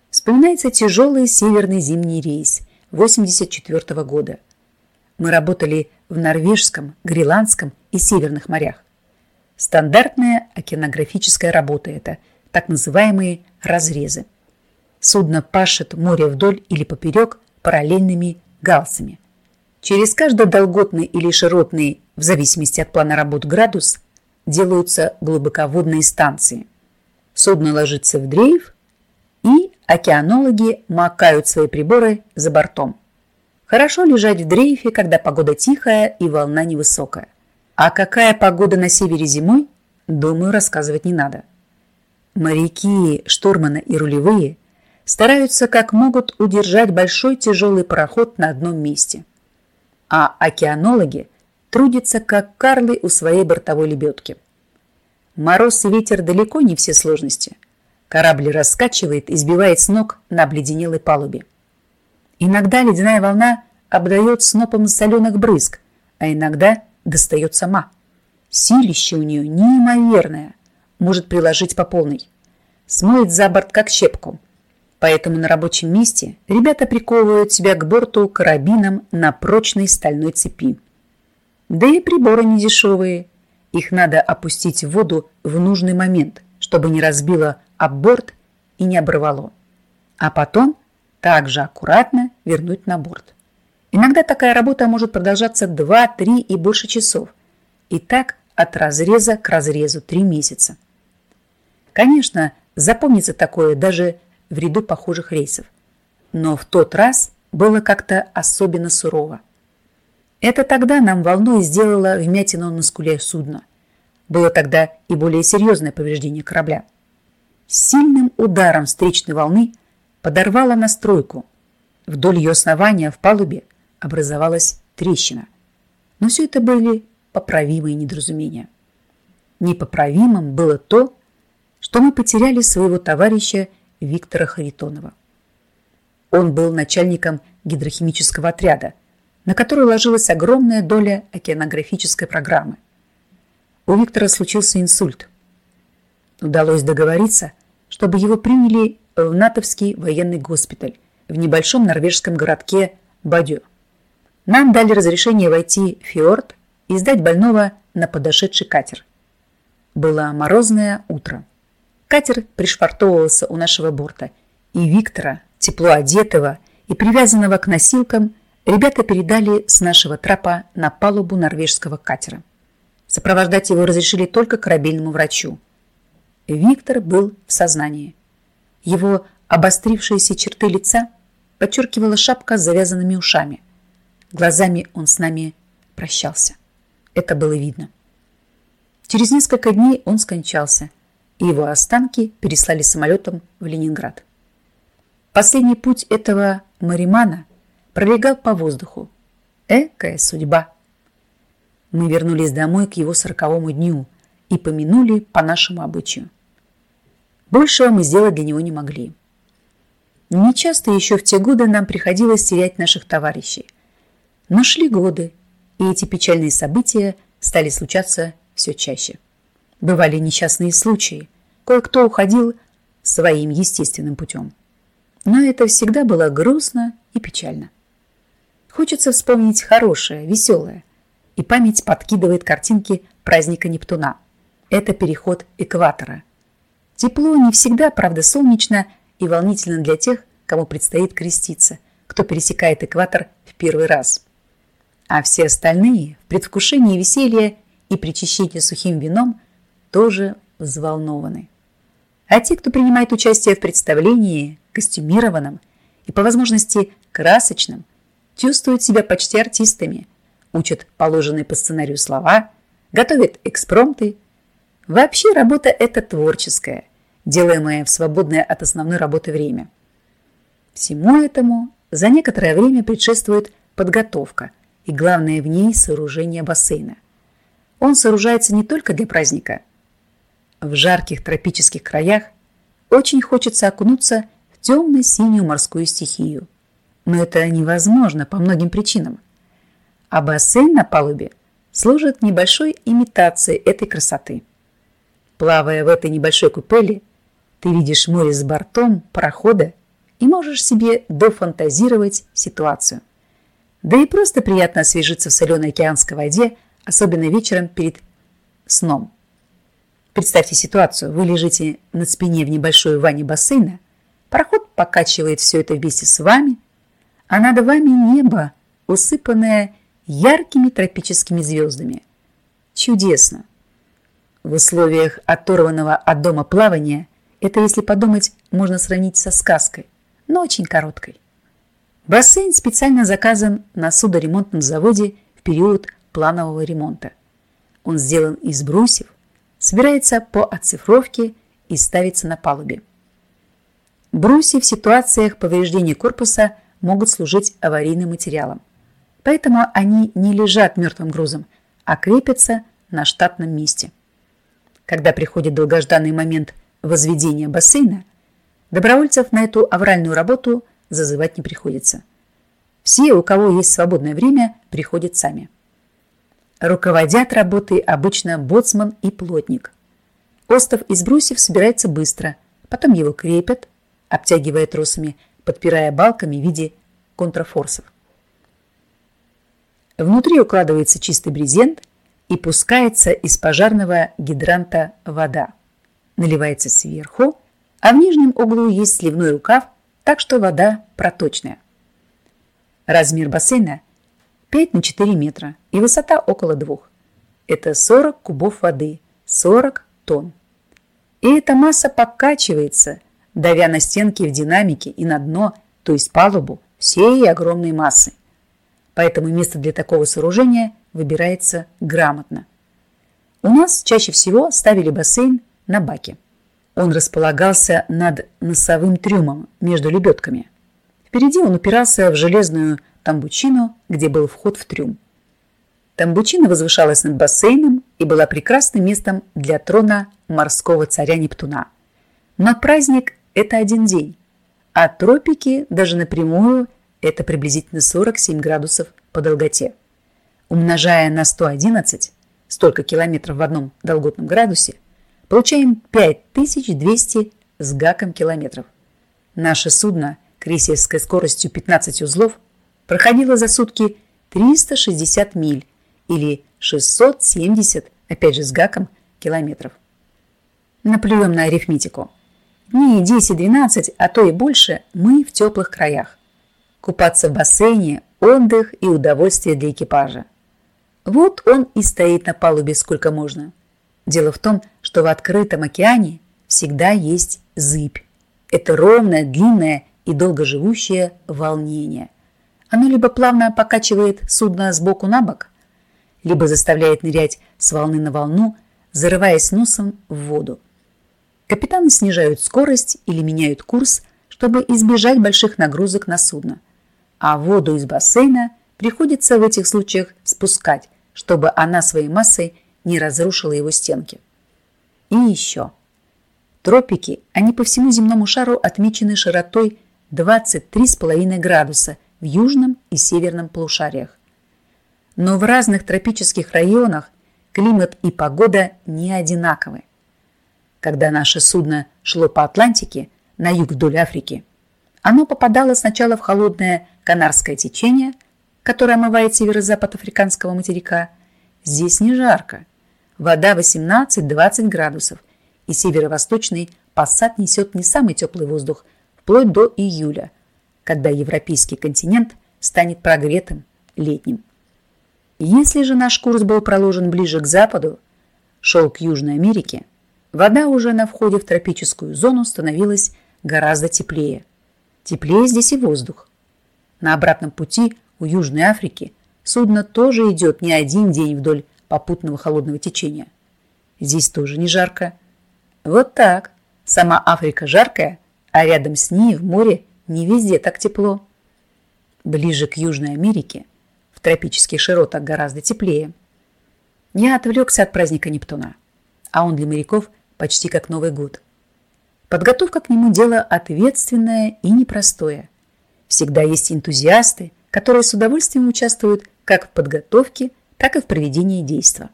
Вспоминается тяжелый северный зимний рейс 1984 года. Мы работали в норвежском, гренландском и северных морях. Стандартная океанографическая работа это, так называемые разрезы. Судно пашет море вдоль или поперек параллельными галсами. Через каждый долготный или широтный, в зависимости от плана работ градус, делаются глубоководные станции. Судно ложится в дрейф, и океанологи макают свои приборы за бортом. Хорошо лежать в дрейфе, когда погода тихая и волна невысокая. А какая погода на севере зимой, думаю, рассказывать не надо. Моряки, штурманы и рулевые стараются как могут удержать большой тяжелый пароход на одном месте. А океанологи трудятся как карлы у своей бортовой лебедки. Мороз и ветер далеко не все сложности. Корабль раскачивает и сбивает с ног на обледенелой палубе. Иногда ледяная волна обдает снопом соленых брызг, а иногда достает сама. Силище у нее неимоверное, может приложить по полной. Смоет за борт как щепку – Поэтому на рабочем месте ребята приковывают себя к борту карабином на прочной стальной цепи. Да и приборы не дешевые. Их надо опустить в воду в нужный момент, чтобы не разбило об борт и не оборвало. А потом также аккуратно вернуть на борт. Иногда такая работа может продолжаться 2-3 и больше часов. И так от разреза к разрезу 3 месяца. Конечно, запомнится такое даже в ряду похожих рейсов. Но в тот раз было как-то особенно сурово. Это тогда нам волной сделало вмятину на скуле судна. Было тогда и более серьезное повреждение корабля. Сильным ударом встречной волны подорвало настройку. Вдоль ее основания в палубе образовалась трещина. Но все это были поправимые недоразумения. Непоправимым было то, что мы потеряли своего товарища Виктора Харитонова. Он был начальником гидрохимического отряда, на который ложилась огромная доля океанографической программы. У Виктора случился инсульт. Удалось договориться, чтобы его приняли в натовский военный госпиталь в небольшом норвежском городке Бадю. Нам дали разрешение войти в фьорд и сдать больного на подошедший катер. Было морозное утро. Катер пришвартовывался у нашего борта, и Виктора, тепло одетого и привязанного к носилкам, ребята передали с нашего трапа на палубу норвежского катера. Сопровождать его разрешили только корабельному врачу. Виктор был в сознании. Его обострившиеся черты лица подчеркивала шапка с завязанными ушами. Глазами он с нами прощался. Это было видно. Через несколько дней он скончался – и его останки переслали самолетом в Ленинград. Последний путь этого Маримана пролегал по воздуху. Экая судьба! Мы вернулись домой к его сороковому дню и помянули по нашему обычаю. Большего мы сделать для него не могли. Нечасто еще в те годы нам приходилось терять наших товарищей. Но шли годы, и эти печальные события стали случаться все чаще. Бывали несчастные случаи. Кое-кто уходил своим естественным путем. Но это всегда было грустно и печально. Хочется вспомнить хорошее, веселое. И память подкидывает картинки праздника Нептуна. Это переход экватора. Тепло не всегда, правда, солнечно и волнительно для тех, кому предстоит креститься, кто пересекает экватор в первый раз. А все остальные в предвкушении веселья и причащении сухим вином – тоже взволнованы. а те, кто принимает участие в представлении, костюмированном и по возможности красочном, чувствуют себя почти артистами, учат положенные по сценарию слова, готовят экспромты. Вообще работа эта творческая, делаемая в свободное от основной работы время. Всему этому за некоторое время предшествует подготовка и, главное, в ней сооружение бассейна. Он сооружается не только для праздника. В жарких тропических краях очень хочется окунуться в темно-синюю морскую стихию. Но это невозможно по многим причинам. А бассейн на палубе служит небольшой имитацией этой красоты. Плавая в этой небольшой купели, ты видишь море с бортом парохода и можешь себе дофантазировать ситуацию. Да и просто приятно освежиться в соленой океанской воде, особенно вечером перед сном. Представьте ситуацию. Вы лежите на спине в небольшой ванне бассейна, пароход покачивает все это вместе с вами, а над вами небо, усыпанное яркими тропическими звездами. Чудесно! В условиях оторванного от дома плавания это, если подумать, можно сравнить со сказкой но очень короткой. Бассейн специально заказан на судоремонтном заводе в период планового ремонта. Он сделан из брусьев, собирается по оцифровке и ставится на палубе. Брусья в ситуациях повреждения корпуса могут служить аварийным материалом, поэтому они не лежат мертвым грузом, а крепятся на штатном месте. Когда приходит долгожданный момент возведения бассейна, Добровольцев на эту авральную работу зазывать не приходится. Все, у кого есть свободное время, приходят сами. Руководят работой обычно боцман и плотник. Остов из брусьев собирается быстро, потом его крепят, обтягивая тросами, подпирая балками в виде контрафорсов. Внутри укладывается чистый брезент и пускается из пожарного гидранта вода. Наливается сверху, а в нижнем углу есть сливной рукав, так что вода проточная. Размер бассейна 5 на 4 метра и высота около 2. Это 40 кубов воды, 40 тонн. И эта масса покачивается, давя на стенки в динамике и на дно, то есть палубу, всей огромной массы. Поэтому место для такого сооружения выбирается грамотно. У нас чаще всего ставили бассейн на баке. Он располагался над носовым трюмом между лебедками. Впереди он упирался в железную тамбучину, где был вход в трюм. Тамбучина возвышалась над бассейном и была прекрасным местом для трона морского царя Нептуна. Но праздник – это один день, а тропики даже напрямую – это приблизительно 47 градусов по долготе. Умножая на 111, столько километров в одном долготном градусе, Получаем 5200 с гаком километров. Наше судно крейсерской скоростью 15 узлов проходило за сутки 360 миль или 670, опять же с гаком, километров. Наплюем на арифметику. Дней 10-12, а то и больше мы в теплых краях. Купаться в бассейне – отдых и удовольствие для экипажа. Вот он и стоит на палубе сколько можно – Дело в том, что в открытом океане всегда есть зыбь. Это ровное, длинное и долгоживущее волнение. Оно либо плавно покачивает судно сбоку на бок, либо заставляет нырять с волны на волну, зарываясь носом в воду. Капитаны снижают скорость или меняют курс, чтобы избежать больших нагрузок на судно. А воду из бассейна приходится в этих случаях спускать, чтобы она своей массой не разрушила его стенки. И еще. Тропики, они по всему земному шару отмечены широтой 23,5 градуса в южном и северном полушариях. Но в разных тропических районах климат и погода не одинаковы. Когда наше судно шло по Атлантике на юг вдоль Африки, оно попадало сначала в холодное Канарское течение, которое омывает северо-запад африканского материка. Здесь не жарко, Вода 18-20 градусов, и северо-восточный пассат несет не самый теплый воздух вплоть до июля, когда европейский континент станет прогретым летним. Если же наш курс был проложен ближе к западу, шел к Южной Америке, вода уже на входе в тропическую зону становилась гораздо теплее. Теплее здесь и воздух. На обратном пути у Южной Африки судно тоже идет не один день вдоль попутного холодного течения. Здесь тоже не жарко. Вот так. Сама Африка жаркая, а рядом с ней в море не везде так тепло. Ближе к Южной Америке, в тропических широтах гораздо теплее. Я отвлекся от праздника Нептуна, а он для моряков почти как Новый год. Подготовка к нему дело ответственное и непростое. Всегда есть энтузиасты, которые с удовольствием участвуют как в подготовке, так и в проведении действа.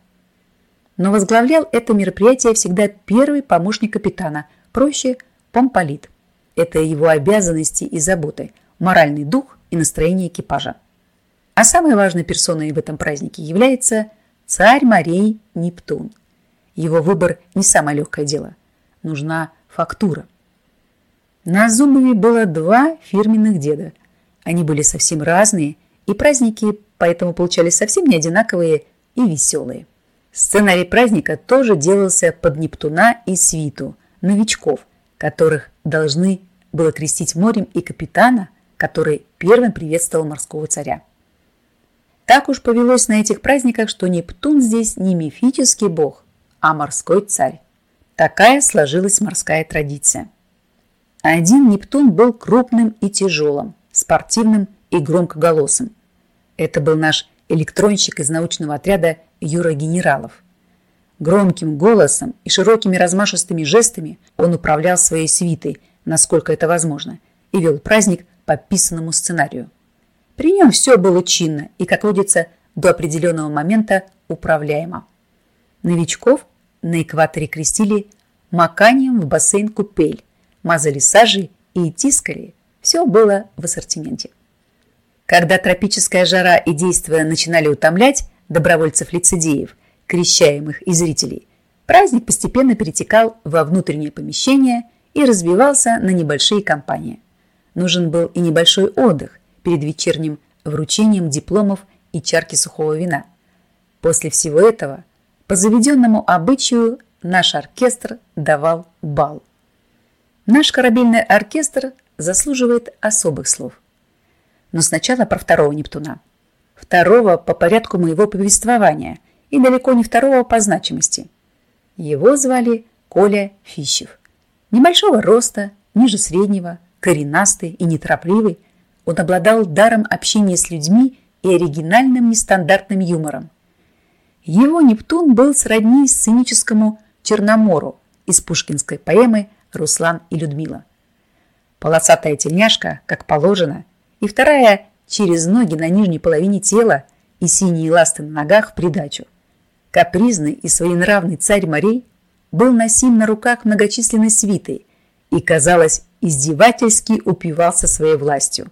Но возглавлял это мероприятие всегда первый помощник капитана, проще помполит. Это его обязанности и заботы, моральный дух и настроение экипажа. А самой важной персоной в этом празднике является царь морей Нептун. Его выбор не самое легкое дело. Нужна фактура. На Зубове было два фирменных деда. Они были совсем разные, и праздники поэтому получались совсем не одинаковые и веселые. Сценарий праздника тоже делался под Нептуна и свиту, новичков, которых должны было крестить морем и капитана, который первым приветствовал морского царя. Так уж повелось на этих праздниках, что Нептун здесь не мифический бог, а морской царь. Такая сложилась морская традиция. Один Нептун был крупным и тяжелым, спортивным и громкоголосым. Это был наш электронщик из научного отряда Юра Генералов. Громким голосом и широкими размашистыми жестами он управлял своей свитой, насколько это возможно, и вел праздник по писанному сценарию. При нем все было чинно и, как водится, до определенного момента управляемо. Новичков на экваторе крестили маканием в бассейн купель, мазали сажей и тискали. Все было в ассортименте. Когда тропическая жара и действия начинали утомлять добровольцев-лицедеев, крещаемых и зрителей, праздник постепенно перетекал во внутреннее помещение и разбивался на небольшие компании. Нужен был и небольшой отдых перед вечерним вручением дипломов и чарки сухого вина. После всего этого, по заведенному обычаю, наш оркестр давал бал. Наш корабельный оркестр заслуживает особых слов. Но сначала про второго Нептуна. Второго по порядку моего повествования и далеко не второго по значимости. Его звали Коля Фищев. Небольшого роста, ниже среднего, коренастый и неторопливый, он обладал даром общения с людьми и оригинальным нестандартным юмором. Его Нептун был сродни сценическому Черномору из пушкинской поэмы «Руслан и Людмила». Полосатая тельняшка, как положено, и вторая через ноги на нижней половине тела и синие ласты на ногах в придачу. Капризный и своенравный царь морей был носим на руках многочисленной свитой и, казалось, издевательски упивался своей властью.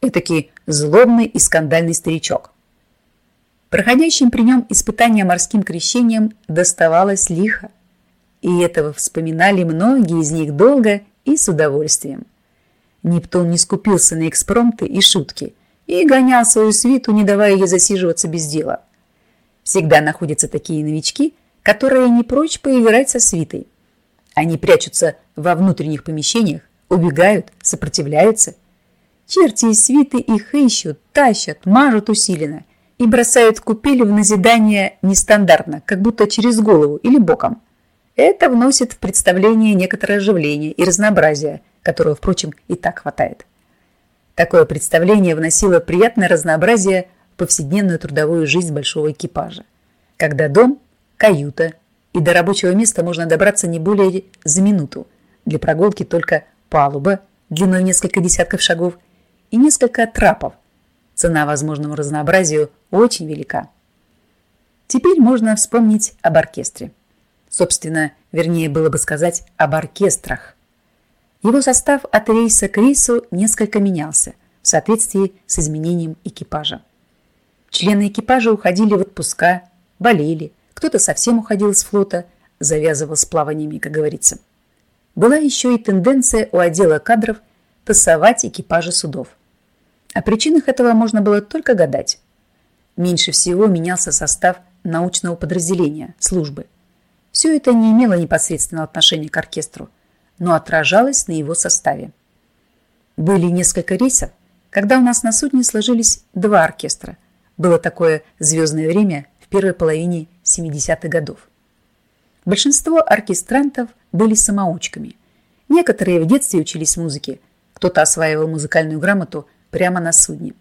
Этакий злобный и скандальный старичок. Проходящим при нем испытания морским крещением доставалось лихо, и этого вспоминали многие из них долго и с удовольствием. Нептун не скупился на экспромты и шутки и гонял свою свиту, не давая ей засиживаться без дела. Всегда находятся такие новички, которые не прочь поиграть со свитой. Они прячутся во внутренних помещениях, убегают, сопротивляются. Черти и свиты их ищут, тащат, мажут усиленно и бросают купели в назидание нестандартно, как будто через голову или боком. Это вносит в представление некоторое оживление и разнообразие, которого, впрочем, и так хватает. Такое представление вносило приятное разнообразие в повседневную трудовую жизнь большого экипажа. Когда дом, каюта и до рабочего места можно добраться не более за минуту. Для прогулки только палуба длиной несколько десятков шагов и несколько трапов. Цена возможному разнообразию очень велика. Теперь можно вспомнить об оркестре. Собственно, вернее было бы сказать об оркестрах. Его состав от рейса к рейсу несколько менялся в соответствии с изменением экипажа. Члены экипажа уходили в отпуска, болели, кто-то совсем уходил из флота, завязывал с плаваниями, как говорится. Была еще и тенденция у отдела кадров тасовать экипажи судов. О причинах этого можно было только гадать. Меньше всего менялся состав научного подразделения, службы. Все это не имело непосредственного отношения к оркестру, но отражалось на его составе. Были несколько рейсов, когда у нас на судне сложились два оркестра. Было такое звездное время в первой половине 70-х годов. Большинство оркестрантов были самоучками. Некоторые в детстве учились музыке, кто-то осваивал музыкальную грамоту прямо на судне.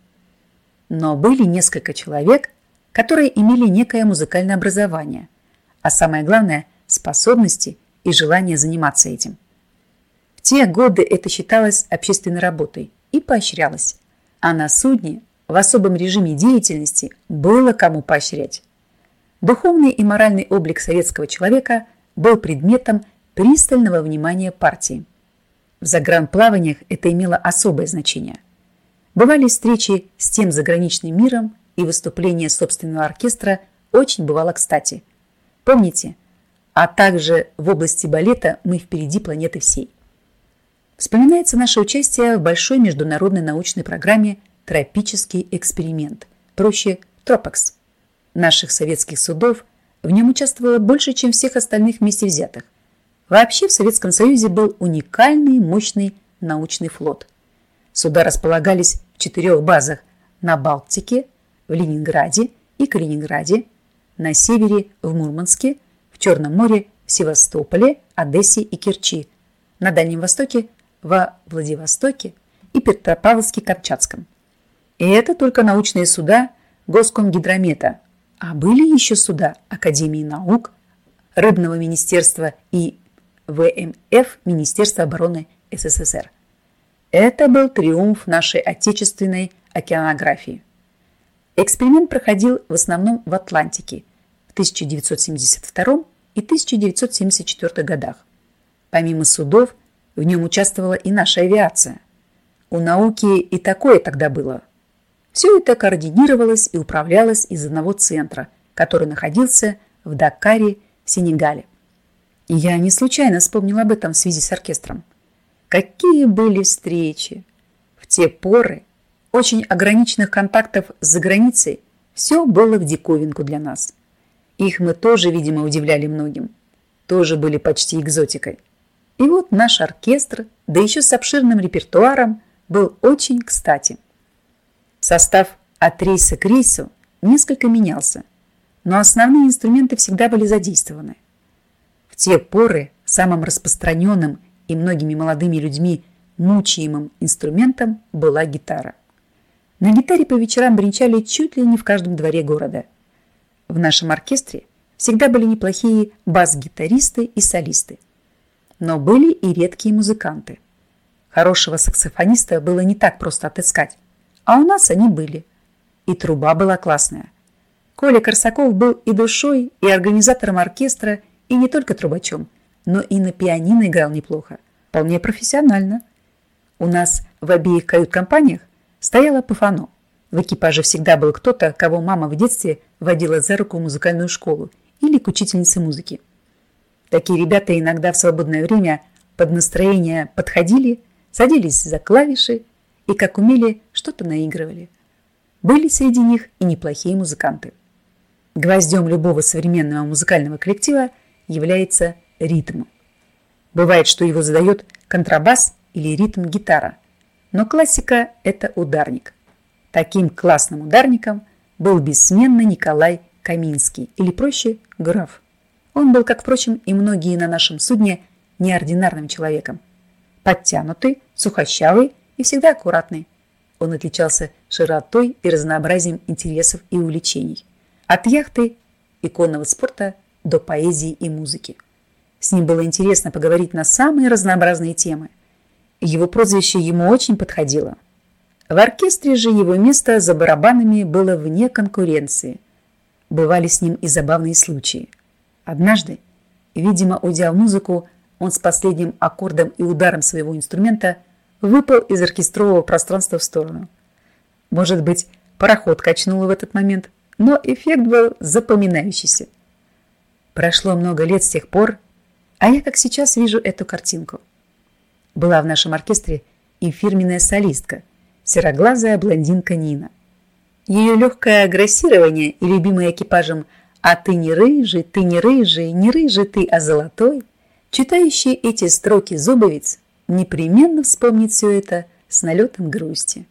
Но были несколько человек, которые имели некое музыкальное образование, а самое главное – способности и желание заниматься этим. Те годы это считалось общественной работой и поощрялось, а на судне в особом режиме деятельности было кому поощрять. Духовный и моральный облик советского человека был предметом пристального внимания партии. В загранплаваниях это имело особое значение. Бывали встречи с тем заграничным миром, и выступление собственного оркестра очень бывало кстати. Помните? А также в области балета мы впереди планеты всей. Вспоминается наше участие в большой международной научной программе «Тропический эксперимент», проще «Тропекс». Наших советских судов в нем участвовало больше, чем всех остальных вместе взятых. Вообще в Советском Союзе был уникальный мощный научный флот. Суда располагались в четырех базах на Балтике, в Ленинграде и Калининграде, на севере в Мурманске, в Черном море, в Севастополе, Одессе и Керчи, на Дальнем Востоке, во Владивостоке и Петропавловске-Камчатском. И это только научные суда Госкомгидромета, а были еще суда Академии наук, Рыбного министерства и ВМФ Министерства обороны СССР. Это был триумф нашей отечественной океанографии. Эксперимент проходил в основном в Атлантике в 1972 и 1974 годах. Помимо судов, в нем участвовала и наша авиация. У науки и такое тогда было. Все это координировалось и управлялось из одного центра, который находился в Дакаре, Сенегале. И я не случайно вспомнил об этом в связи с оркестром. Какие были встречи! В те поры очень ограниченных контактов с заграницей все было в диковинку для нас. Их мы тоже, видимо, удивляли многим. Тоже были почти экзотикой. И вот наш оркестр, да еще с обширным репертуаром, был очень кстати. Состав от рейса к рейсу несколько менялся, но основные инструменты всегда были задействованы. В те поры самым распространенным и многими молодыми людьми мучаемым инструментом была гитара. На гитаре по вечерам бренчали чуть ли не в каждом дворе города. В нашем оркестре всегда были неплохие бас-гитаристы и солисты. Но были и редкие музыканты. Хорошего саксофониста было не так просто отыскать, а у нас они были. И труба была классная. Коля Корсаков был и душой, и организатором оркестра, и не только трубачом, но и на пианино играл неплохо, вполне профессионально. У нас в обеих кают-компаниях стояла Пафано. В экипаже всегда был кто-то, кого мама в детстве водила за руку в музыкальную школу или к учительнице музыки. Такие ребята иногда в свободное время под настроение подходили, садились за клавиши и, как умели, что-то наигрывали. Были среди них и неплохие музыканты. Гвоздем любого современного музыкального коллектива является ритм. Бывает, что его задает контрабас или ритм гитара. Но классика – это ударник. Таким классным ударником был бессменно Николай Каминский, или проще – граф. Он был, как, впрочем, и многие на нашем судне, неординарным человеком. Подтянутый, сухощавый и всегда аккуратный. Он отличался широтой и разнообразием интересов и увлечений. От яхты и конного спорта до поэзии и музыки. С ним было интересно поговорить на самые разнообразные темы. Его прозвище ему очень подходило. В оркестре же его место за барабанами было вне конкуренции. Бывали с ним и забавные случаи. Однажды, видимо, уйдя в музыку, он с последним аккордом и ударом своего инструмента выпал из оркестрового пространства в сторону. Может быть, пароход качнуло в этот момент, но эффект был запоминающийся. Прошло много лет с тех пор, а я как сейчас вижу эту картинку. Была в нашем оркестре и фирменная солистка, сероглазая блондинка Нина. Ее легкое агрессирование и любимый экипажем А ты не рыжий, ты не рыжий, не рыжий ты, а золотой. Читающий эти строки зубовец непременно вспомнит все это с налетом грусти.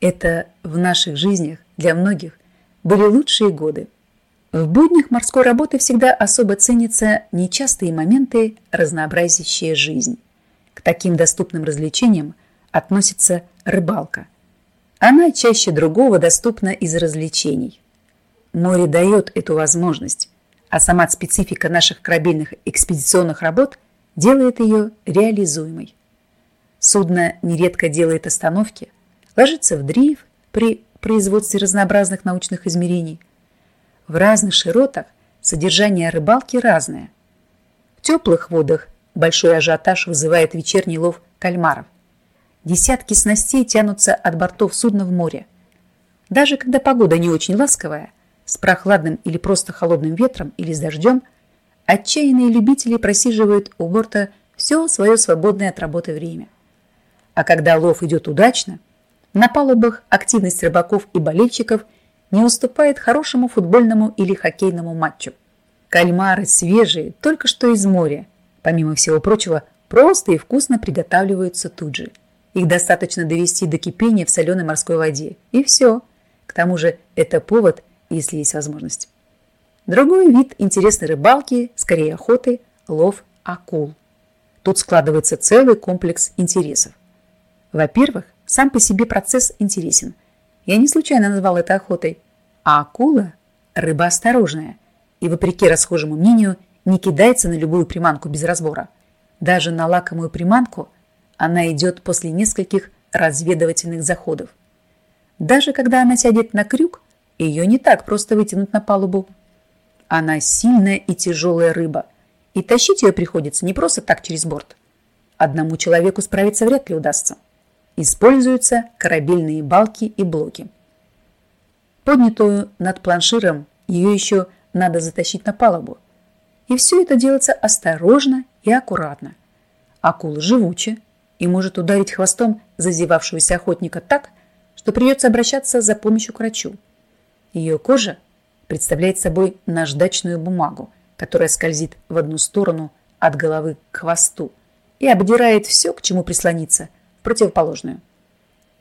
Это в наших жизнях для многих были лучшие годы. В буднях морской работы всегда особо ценятся нечастые моменты, разнообразящие жизнь. К таким доступным развлечениям относится рыбалка. Она чаще другого доступна из развлечений. Море дает эту возможность, а сама специфика наших корабельных экспедиционных работ делает ее реализуемой. Судно нередко делает остановки, ложится в дрейф при производстве разнообразных научных измерений. В разных широтах содержание рыбалки разное. В теплых водах большой ажиотаж вызывает вечерний лов кальмаров. Десятки снастей тянутся от бортов судна в море. Даже когда погода не очень ласковая, с прохладным или просто холодным ветром или с дождем, отчаянные любители просиживают у борта все свое свободное от работы время. А когда лов идет удачно, на палубах активность рыбаков и болельщиков не уступает хорошему футбольному или хоккейному матчу. Кальмары свежие, только что из моря. Помимо всего прочего, просто и вкусно приготавливаются тут же. Их достаточно довести до кипения в соленой морской воде. И все. К тому же это повод, если есть возможность. Другой вид интересной рыбалки, скорее охоты – лов акул. Тут складывается целый комплекс интересов. Во-первых, сам по себе процесс интересен. Я не случайно назвал это охотой. А акула – рыба осторожная и, вопреки расхожему мнению, не кидается на любую приманку без разбора. Даже на лакомую приманку она идет после нескольких разведывательных заходов. Даже когда она сядет на крюк, ее не так просто вытянуть на палубу. Она сильная и тяжелая рыба, и тащить ее приходится не просто так через борт. Одному человеку справиться вряд ли удастся. Используются корабельные балки и блоки. Поднятую над планширом ее еще надо затащить на палубу. И все это делается осторожно и аккуратно. Акула живучая и может ударить хвостом зазевавшегося охотника так, что придется обращаться за помощью к врачу. Ее кожа представляет собой наждачную бумагу, которая скользит в одну сторону от головы к хвосту и обдирает все, к чему прислониться – противоположную.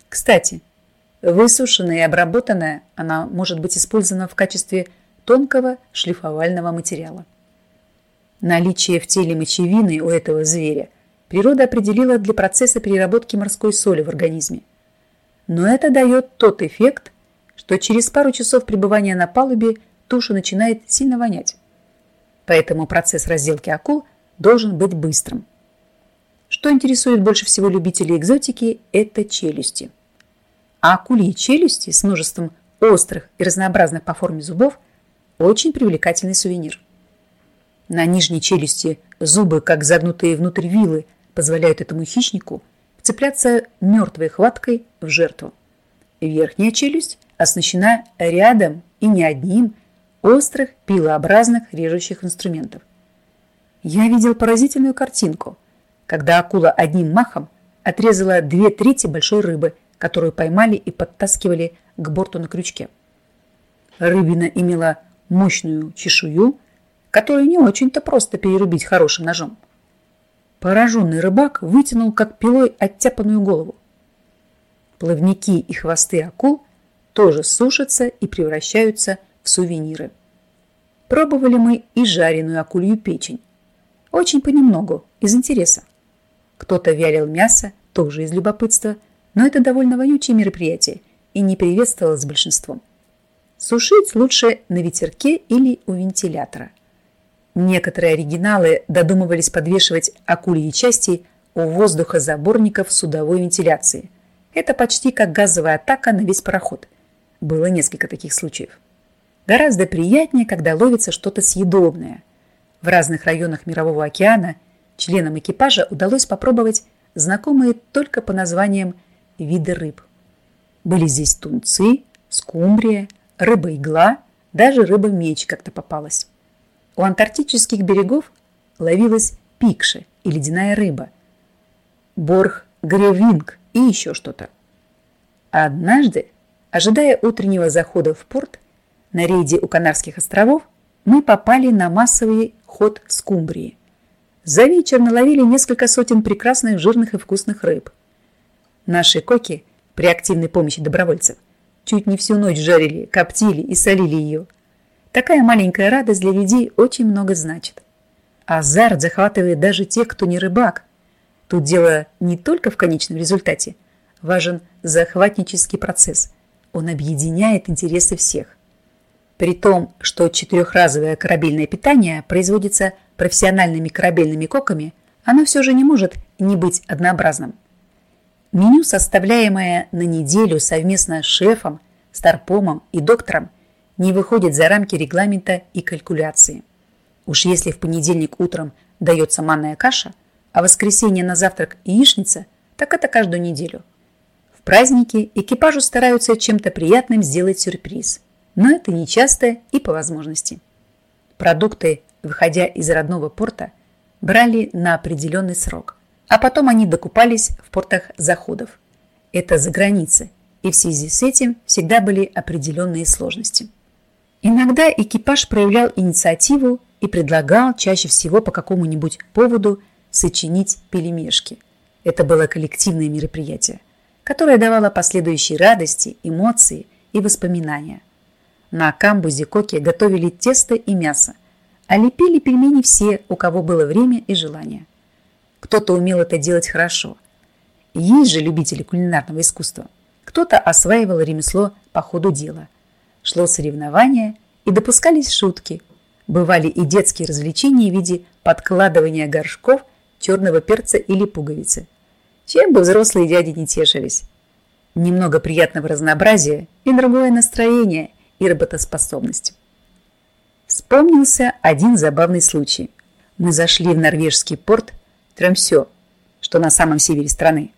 Кстати, высушенная и обработанная она может быть использована в качестве тонкого шлифовального материала. Наличие в теле мочевины у этого зверя природа определила для процесса переработки морской соли в организме. Но это дает тот эффект, что через пару часов пребывания на палубе туша начинает сильно вонять. Поэтому процесс разделки акул должен быть быстрым. Что интересует больше всего любителей экзотики – это челюсти. А акульи челюсти с множеством острых и разнообразных по форме зубов – очень привлекательный сувенир. На нижней челюсти зубы, как загнутые внутрь вилы, позволяют этому хищнику вцепляться мертвой хваткой в жертву. Верхняя челюсть оснащена рядом и не одним острых пилообразных режущих инструментов. Я видел поразительную картинку – когда акула одним махом отрезала две трети большой рыбы, которую поймали и подтаскивали к борту на крючке. Рыбина имела мощную чешую, которую не очень-то просто перерубить хорошим ножом. Пораженный рыбак вытянул как пилой оттяпанную голову. Плавники и хвосты акул тоже сушатся и превращаются в сувениры. Пробовали мы и жареную акулью печень. Очень понемногу, из интереса. Кто-то вялил мясо, тоже из любопытства, но это довольно вонючее мероприятие и не приветствовалось большинством. Сушить лучше на ветерке или у вентилятора. Некоторые оригиналы додумывались подвешивать акульи части у воздухозаборников судовой вентиляции. Это почти как газовая атака на весь пароход. Было несколько таких случаев. Гораздо приятнее, когда ловится что-то съедобное. В разных районах Мирового океана – Членам экипажа удалось попробовать знакомые только по названиям виды рыб. Были здесь тунцы, скумбрия, рыба-игла, даже рыба-меч как-то попалась. У антарктических берегов ловилась пикши и ледяная рыба, борх гревинг и еще что-то. Однажды, ожидая утреннего захода в порт, на рейде у Канарских островов мы попали на массовый ход скумбрии. За вечер наловили несколько сотен прекрасных жирных и вкусных рыб. Наши коки при активной помощи добровольцев чуть не всю ночь жарили, коптили и солили ее. Такая маленькая радость для людей очень много значит. Азарт захватывает даже тех, кто не рыбак. Тут дело не только в конечном результате. Важен захватнический процесс. Он объединяет интересы всех. При том, что четырехразовое корабельное питание производится профессиональными корабельными коками, оно все же не может не быть однообразным. Меню, составляемое на неделю совместно с шефом, старпомом и доктором, не выходит за рамки регламента и калькуляции. Уж если в понедельник утром дается манная каша, а воскресенье на завтрак яичница, так это каждую неделю. Праздники экипажу стараются чем-то приятным сделать сюрприз, но это нечасто и по возможности. Продукты, выходя из родного порта, брали на определенный срок, а потом они докупались в портах заходов. Это за границей, и в связи с этим всегда были определенные сложности. Иногда экипаж проявлял инициативу и предлагал чаще всего по какому-нибудь поводу сочинить пелемешки. Это было коллективное мероприятие, которое давало последующие радости, эмоции и воспоминания. На камбузе коки готовили тесто и мясо, а лепили пельмени все, у кого было время и желание. Кто-то умел это делать хорошо. Есть же любители кулинарного искусства. Кто-то осваивал ремесло по ходу дела. Шло соревнование и допускались шутки. Бывали и детские развлечения в виде подкладывания горшков, черного перца или пуговицы. Чем бы взрослые дяди не тешились. Немного приятного разнообразия и другое настроение и работоспособность. Вспомнился один забавный случай. Мы зашли в норвежский порт Тремсё, что на самом севере страны.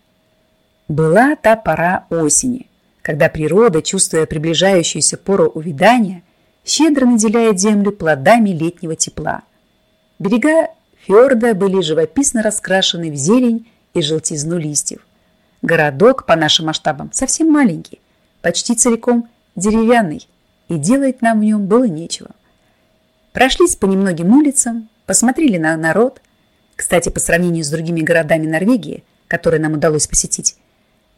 Была та пора осени, когда природа, чувствуя приближающуюся пору увядания, щедро наделяет землю плодами летнего тепла. Берега фьорда были живописно раскрашены в зелень и желтизну листьев. Городок, по нашим масштабам, совсем маленький, почти целиком деревянный, и делать нам в нем было нечего. Прошлись по немногим улицам, посмотрели на народ. Кстати, по сравнению с другими городами Норвегии, которые нам удалось посетить,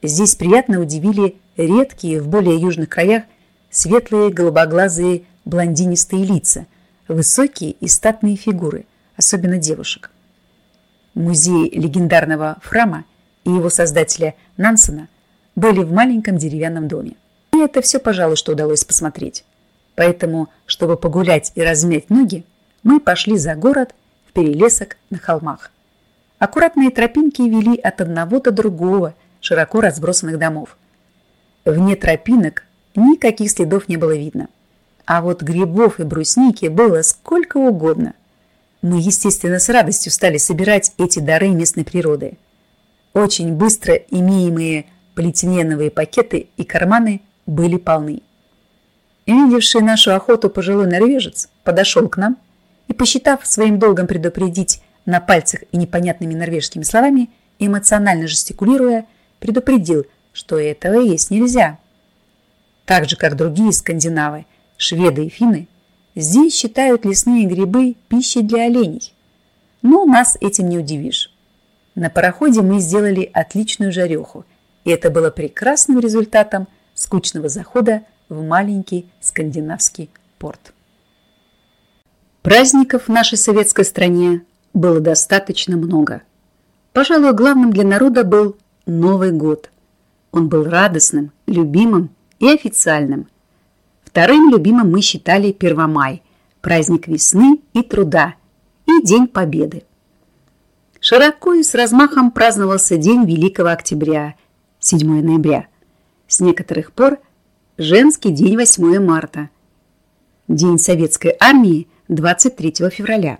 Здесь приятно удивили редкие в более южных краях светлые голубоглазые блондинистые лица, высокие и статные фигуры, особенно девушек. Музей легендарного Фрама и его создателя Нансена были в маленьком деревянном доме. И это все, пожалуй, что удалось посмотреть. Поэтому, чтобы погулять и размять ноги, мы пошли за город в перелесок на холмах. Аккуратные тропинки вели от одного до другого – широко разбросанных домов. Вне тропинок никаких следов не было видно. А вот грибов и брусники было сколько угодно. Мы, естественно, с радостью стали собирать эти дары местной природы. Очень быстро имеемые полиэтиленовые пакеты и карманы были полны. Видевший нашу охоту пожилой норвежец подошел к нам и, посчитав своим долгом предупредить на пальцах и непонятными норвежскими словами, эмоционально жестикулируя, предупредил, что этого есть нельзя. Так же, как другие скандинавы, шведы и финны, здесь считают лесные грибы пищей для оленей. Но нас этим не удивишь. На пароходе мы сделали отличную жареху, и это было прекрасным результатом скучного захода в маленький скандинавский порт. Праздников в нашей советской стране было достаточно много. Пожалуй, главным для народа был Новый год. Он был радостным, любимым и официальным. Вторым любимым мы считали Первомай, праздник весны и труда, и День Победы. Широко и с размахом праздновался День Великого Октября, 7 ноября. С некоторых пор женский день 8 марта. День Советской Армии 23 февраля.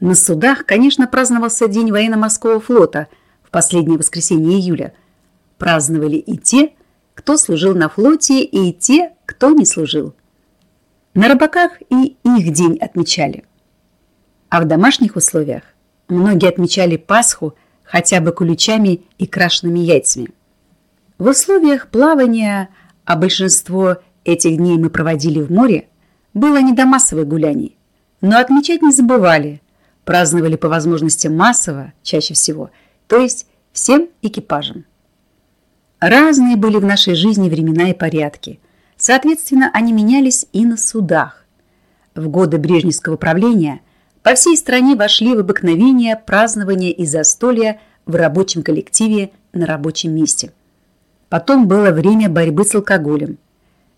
На судах, конечно, праздновался День военно-морского флота – последнее воскресенье июля, праздновали и те, кто служил на флоте, и те, кто не служил. На рыбаках и их день отмечали. А в домашних условиях многие отмечали Пасху хотя бы куличами и крашенными яйцами. В условиях плавания, а большинство этих дней мы проводили в море, было не до массовых гуляний, Но отмечать не забывали. Праздновали по возможности массово, чаще всего, то есть всем экипажем. Разные были в нашей жизни времена и порядки. Соответственно, они менялись и на судах. В годы брежневского правления по всей стране вошли в обыкновение празднования и застолья в рабочем коллективе на рабочем месте. Потом было время борьбы с алкоголем.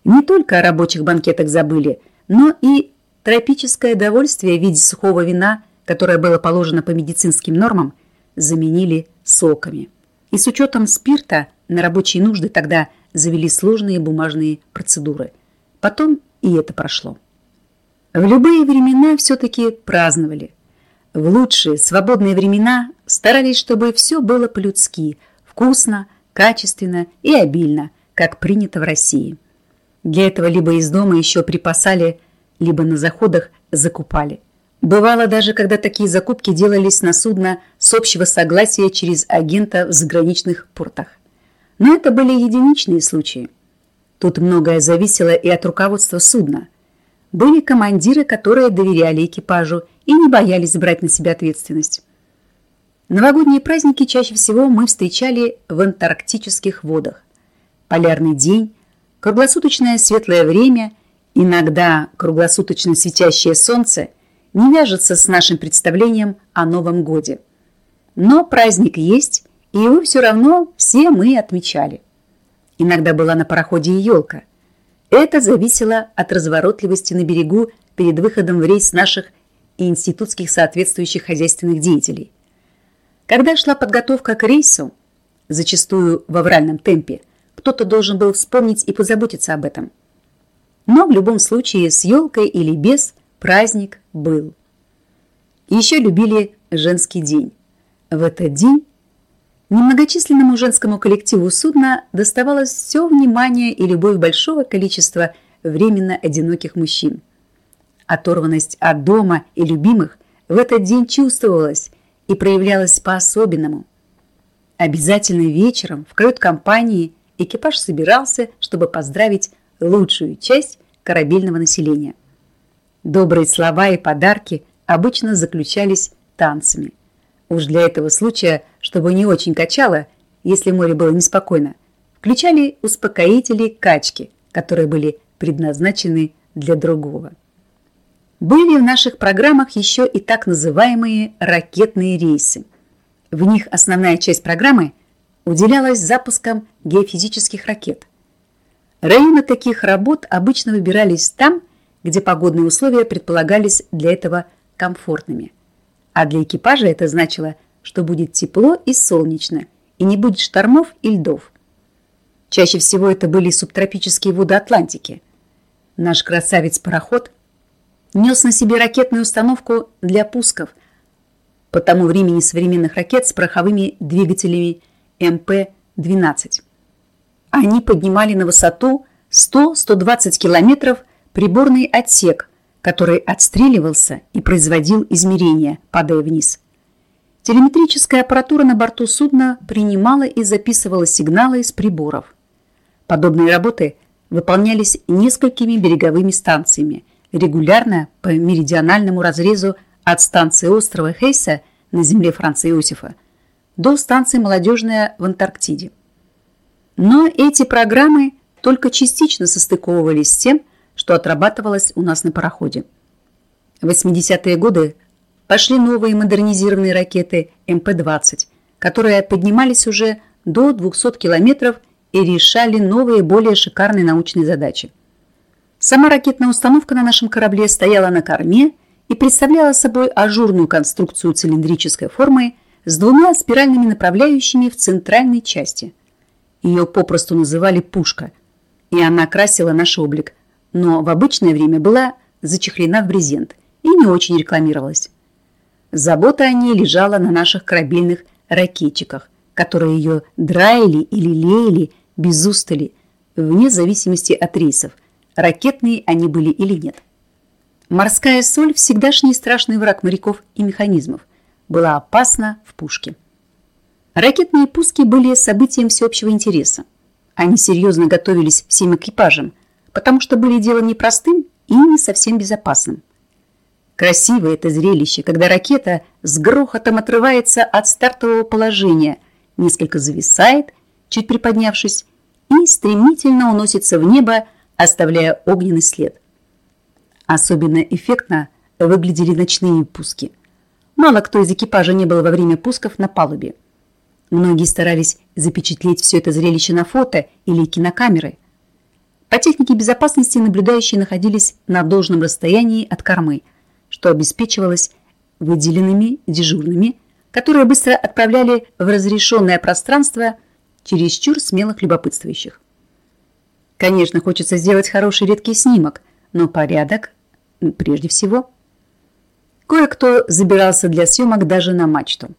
Не только о рабочих банкетах забыли, но и тропическое довольствие в виде сухого вина, которое было положено по медицинским нормам, заменили соками. И с учетом спирта на рабочие нужды тогда завели сложные бумажные процедуры. Потом и это прошло. В любые времена все-таки праздновали. В лучшие свободные времена старались, чтобы все было по-людски, вкусно, качественно и обильно, как принято в России. Для этого либо из дома еще припасали, либо на заходах закупали. Бывало даже, когда такие закупки делались на судно с общего согласия через агента в заграничных портах. Но это были единичные случаи. Тут многое зависело и от руководства судна. Были командиры, которые доверяли экипажу и не боялись брать на себя ответственность. Новогодние праздники чаще всего мы встречали в антарктических водах. Полярный день, круглосуточное светлое время, иногда круглосуточно светящее солнце не вяжется с нашим представлением о Новом Годе. Но праздник есть, и его все равно все мы отмечали. Иногда была на пароходе и елка. Это зависело от разворотливости на берегу перед выходом в рейс наших институтских соответствующих хозяйственных деятелей. Когда шла подготовка к рейсу, зачастую в авральном темпе, кто-то должен был вспомнить и позаботиться об этом. Но в любом случае с елкой или без праздник был. Еще любили женский день. В этот день Немногочисленному женскому коллективу судна доставалось все внимание и любовь большого количества временно одиноких мужчин. Оторванность от дома и любимых в этот день чувствовалась и проявлялась по-особенному. Обязательно вечером в кают-компании экипаж собирался, чтобы поздравить лучшую часть корабельного населения. Добрые слова и подарки обычно заключались танцами – Уж для этого случая, чтобы не очень качало, если море было неспокойно, включали успокоители качки, которые были предназначены для другого. Были в наших программах еще и так называемые ракетные рейсы. В них основная часть программы уделялась запускам геофизических ракет. Районы таких работ обычно выбирались там, где погодные условия предполагались для этого комфортными – а для экипажа это значило, что будет тепло и солнечно, и не будет штормов и льдов. Чаще всего это были субтропические воды Атлантики. Наш красавец-пароход нес на себе ракетную установку для пусков по тому времени современных ракет с пороховыми двигателями МП-12. Они поднимали на высоту 100-120 километров приборный отсек – который отстреливался и производил измерения, падая вниз. Телеметрическая аппаратура на борту судна принимала и записывала сигналы из приборов. Подобные работы выполнялись несколькими береговыми станциями, регулярно по меридиональному разрезу от станции острова Хейса на земле Франца Иосифа до станции «Молодежная» в Антарктиде. Но эти программы только частично состыковывались с тем, что отрабатывалось у нас на пароходе. В 80-е годы пошли новые модернизированные ракеты МП-20, которые поднимались уже до 200 километров и решали новые, более шикарные научные задачи. Сама ракетная установка на нашем корабле стояла на корме и представляла собой ажурную конструкцию цилиндрической формы с двумя спиральными направляющими в центральной части. Ее попросту называли «пушка», и она красила наш облик – но в обычное время была зачехлена в брезент и не очень рекламировалась. Забота о ней лежала на наших корабельных ракетчиках, которые ее драили или леяли без устали, вне зависимости от рейсов, ракетные они были или нет. Морская соль, всегдашний страшный враг моряков и механизмов, была опасна в пушке. Ракетные пуски были событием всеобщего интереса. Они серьезно готовились всем экипажам – потому что были делом непростым и не совсем безопасным. Красивое это зрелище, когда ракета с грохотом отрывается от стартового положения, несколько зависает, чуть приподнявшись, и стремительно уносится в небо, оставляя огненный след. Особенно эффектно выглядели ночные пуски. Мало кто из экипажа не был во время пусков на палубе. Многие старались запечатлеть все это зрелище на фото или кинокамеры. По технике безопасности наблюдающие находились на должном расстоянии от кормы – что обеспечивалось выделенными дежурными, которые быстро отправляли в разрешенное пространство чересчур смелых любопытствующих. Конечно, хочется сделать хороший редкий снимок, но порядок прежде всего. Кое-кто забирался для съемок даже на мачту.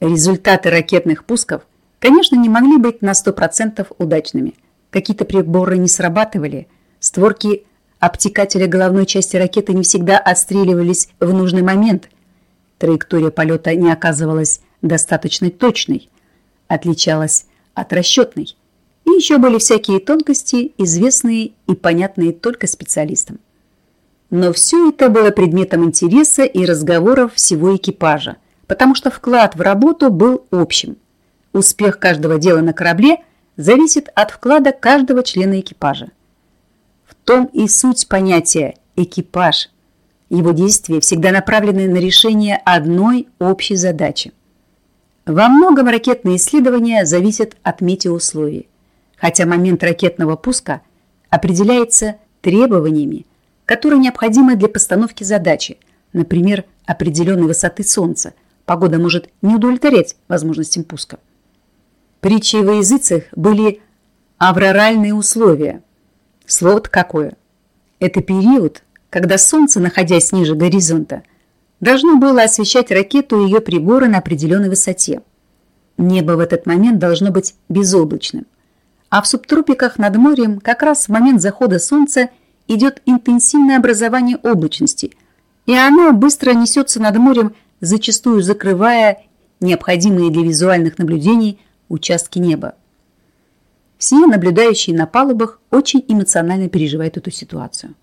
Результаты ракетных пусков, конечно, не могли быть на 100% удачными. Какие-то приборы не срабатывали, створки Обтекатели головной части ракеты не всегда отстреливались в нужный момент. Траектория полета не оказывалась достаточно точной, отличалась от расчетной. И еще были всякие тонкости, известные и понятные только специалистам. Но все это было предметом интереса и разговоров всего экипажа, потому что вклад в работу был общим. Успех каждого дела на корабле зависит от вклада каждого члена экипажа том и суть понятия «экипаж». Его действия всегда направлены на решение одной общей задачи. Во многом ракетные исследования зависят от метеоусловий, хотя момент ракетного пуска определяется требованиями, которые необходимы для постановки задачи, например, определенной высоты Солнца. Погода может не удовлетворять возможностям пуска. Притчей во языцах были авроральные условия – Слово-то какое? Это период, когда Солнце, находясь ниже горизонта, должно было освещать ракету и ее приборы на определенной высоте. Небо в этот момент должно быть безоблачным. А в субтропиках над морем как раз в момент захода Солнца идет интенсивное образование облачности, и оно быстро несется над морем, зачастую закрывая необходимые для визуальных наблюдений участки неба. Все наблюдающие на палубах очень эмоционально переживают эту ситуацию.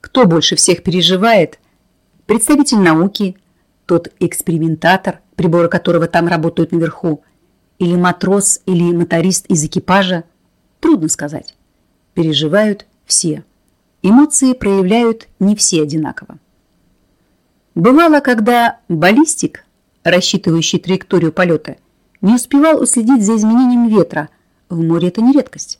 Кто больше всех переживает? Представитель науки, тот экспериментатор, приборы которого там работают наверху, или матрос, или моторист из экипажа? Трудно сказать. Переживают все. Эмоции проявляют не все одинаково. Бывало, когда баллистик, рассчитывающий траекторию полета, не успевал уследить за изменением ветра – в море это не редкость.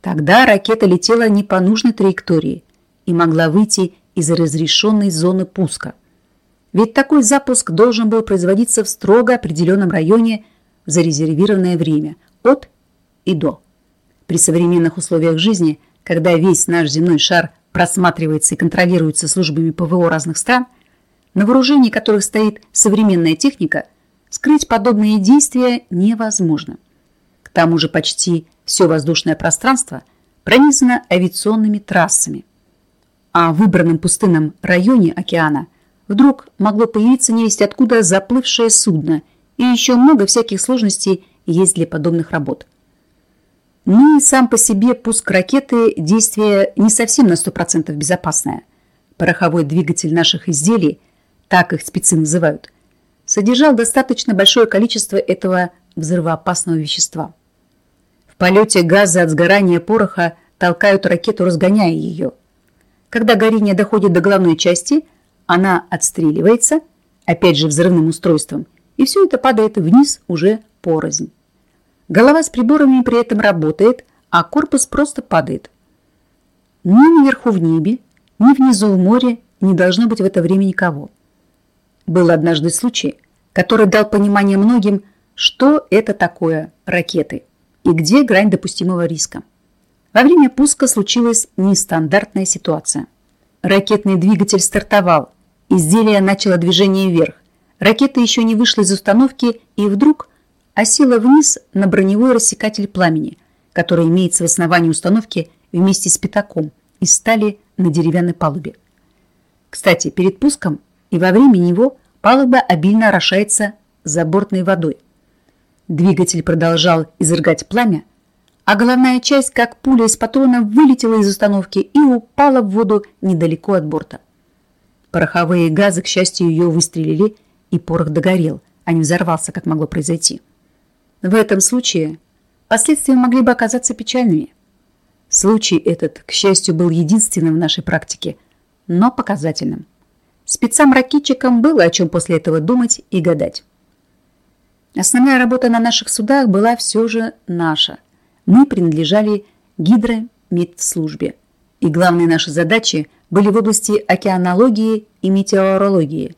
Тогда ракета летела не по нужной траектории и могла выйти из разрешенной зоны пуска. Ведь такой запуск должен был производиться в строго определенном районе в зарезервированное время от и до. При современных условиях жизни, когда весь наш земной шар просматривается и контролируется службами ПВО разных стран, на вооружении которых стоит современная техника, скрыть подобные действия невозможно. К тому же почти все воздушное пространство пронизано авиационными трассами. А в выбранном пустынном районе океана вдруг могло появиться невесть откуда заплывшее судно, и еще много всяких сложностей есть для подобных работ. Ну и сам по себе пуск ракеты – действие не совсем на 100% безопасное. Пороховой двигатель наших изделий, так их спецы называют, содержал достаточно большое количество этого взрывоопасного вещества – полете газы от сгорания пороха толкают ракету, разгоняя ее. Когда горение доходит до главной части, она отстреливается, опять же взрывным устройством, и все это падает вниз уже порознь. Голова с приборами при этом работает, а корпус просто падает. Ни наверху в небе, ни внизу в море не должно быть в это время никого. Был однажды случай, который дал понимание многим, что это такое ракеты – и где грань допустимого риска. Во время пуска случилась нестандартная ситуация. Ракетный двигатель стартовал, изделие начало движение вверх. Ракета еще не вышла из установки и вдруг осела вниз на броневой рассекатель пламени, который имеется в основании установки вместе с пятаком из стали на деревянной палубе. Кстати, перед пуском и во время него палуба обильно орошается забортной водой – Двигатель продолжал изрыгать пламя, а головная часть, как пуля из патрона, вылетела из установки и упала в воду недалеко от борта. Пороховые газы, к счастью, ее выстрелили, и порох догорел, а не взорвался, как могло произойти. В этом случае последствия могли бы оказаться печальными. Случай этот, к счастью, был единственным в нашей практике, но показательным. Спецам-ракетчикам было о чем после этого думать и гадать. Основная работа на наших судах была все же наша. Мы принадлежали гидромедслужбе. И главные наши задачи были в области океанологии и метеорологии.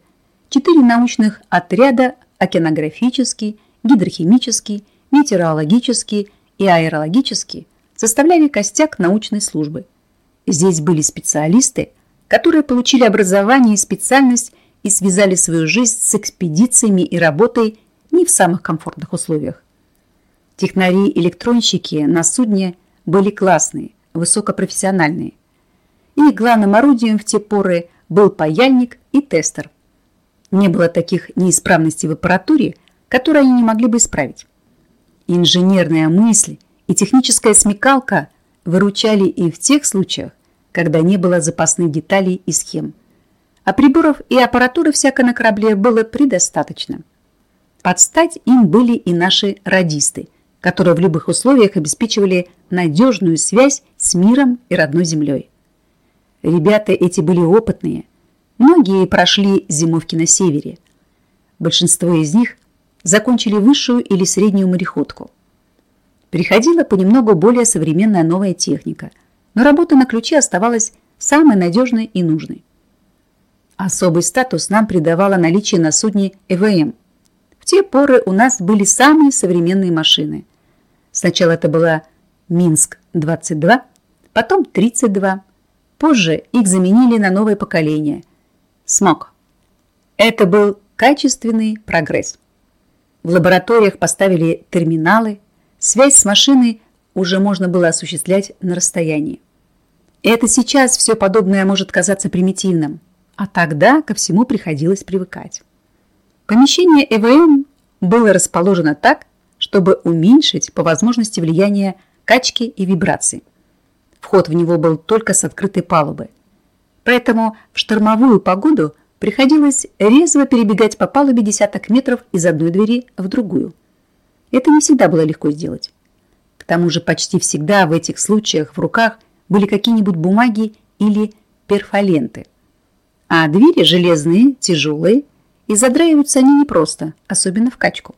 Четыре научных отряда – океанографический, гидрохимический, метеорологический и аэрологический – составляли костяк научной службы. Здесь были специалисты, которые получили образование и специальность и связали свою жизнь с экспедициями и работой не в самых комфортных условиях. Технари-электронщики на судне были классные, высокопрофессиональные. И главным орудием в те поры был паяльник и тестер. Не было таких неисправностей в аппаратуре, которые они не могли бы исправить. Инженерная мысль и техническая смекалка выручали и в тех случаях, когда не было запасных деталей и схем. А приборов и аппаратуры всяко на корабле было предостаточно. Подстать им были и наши радисты, которые в любых условиях обеспечивали надежную связь с миром и родной землей. Ребята эти были опытные. Многие прошли зимовки на севере. Большинство из них закончили высшую или среднюю мореходку. Приходила понемногу более современная новая техника, но работа на ключе оставалась самой надежной и нужной. Особый статус нам придавало наличие на судне ЭВМ. В те поры у нас были самые современные машины. Сначала это была Минск-22, потом 32, Позже их заменили на новое поколение – СМОК. Это был качественный прогресс. В лабораториях поставили терминалы, связь с машиной уже можно было осуществлять на расстоянии. Это сейчас все подобное может казаться примитивным, а тогда ко всему приходилось привыкать. Помещение ЭВМ было расположено так, чтобы уменьшить по возможности влияние качки и вибрации. Вход в него был только с открытой палубы. Поэтому в штормовую погоду приходилось резво перебегать по палубе десяток метров из одной двери в другую. Это не всегда было легко сделать. К тому же почти всегда в этих случаях в руках были какие-нибудь бумаги или перфоленты. А двери железные, тяжелые, и задраиваются они непросто, особенно в качку.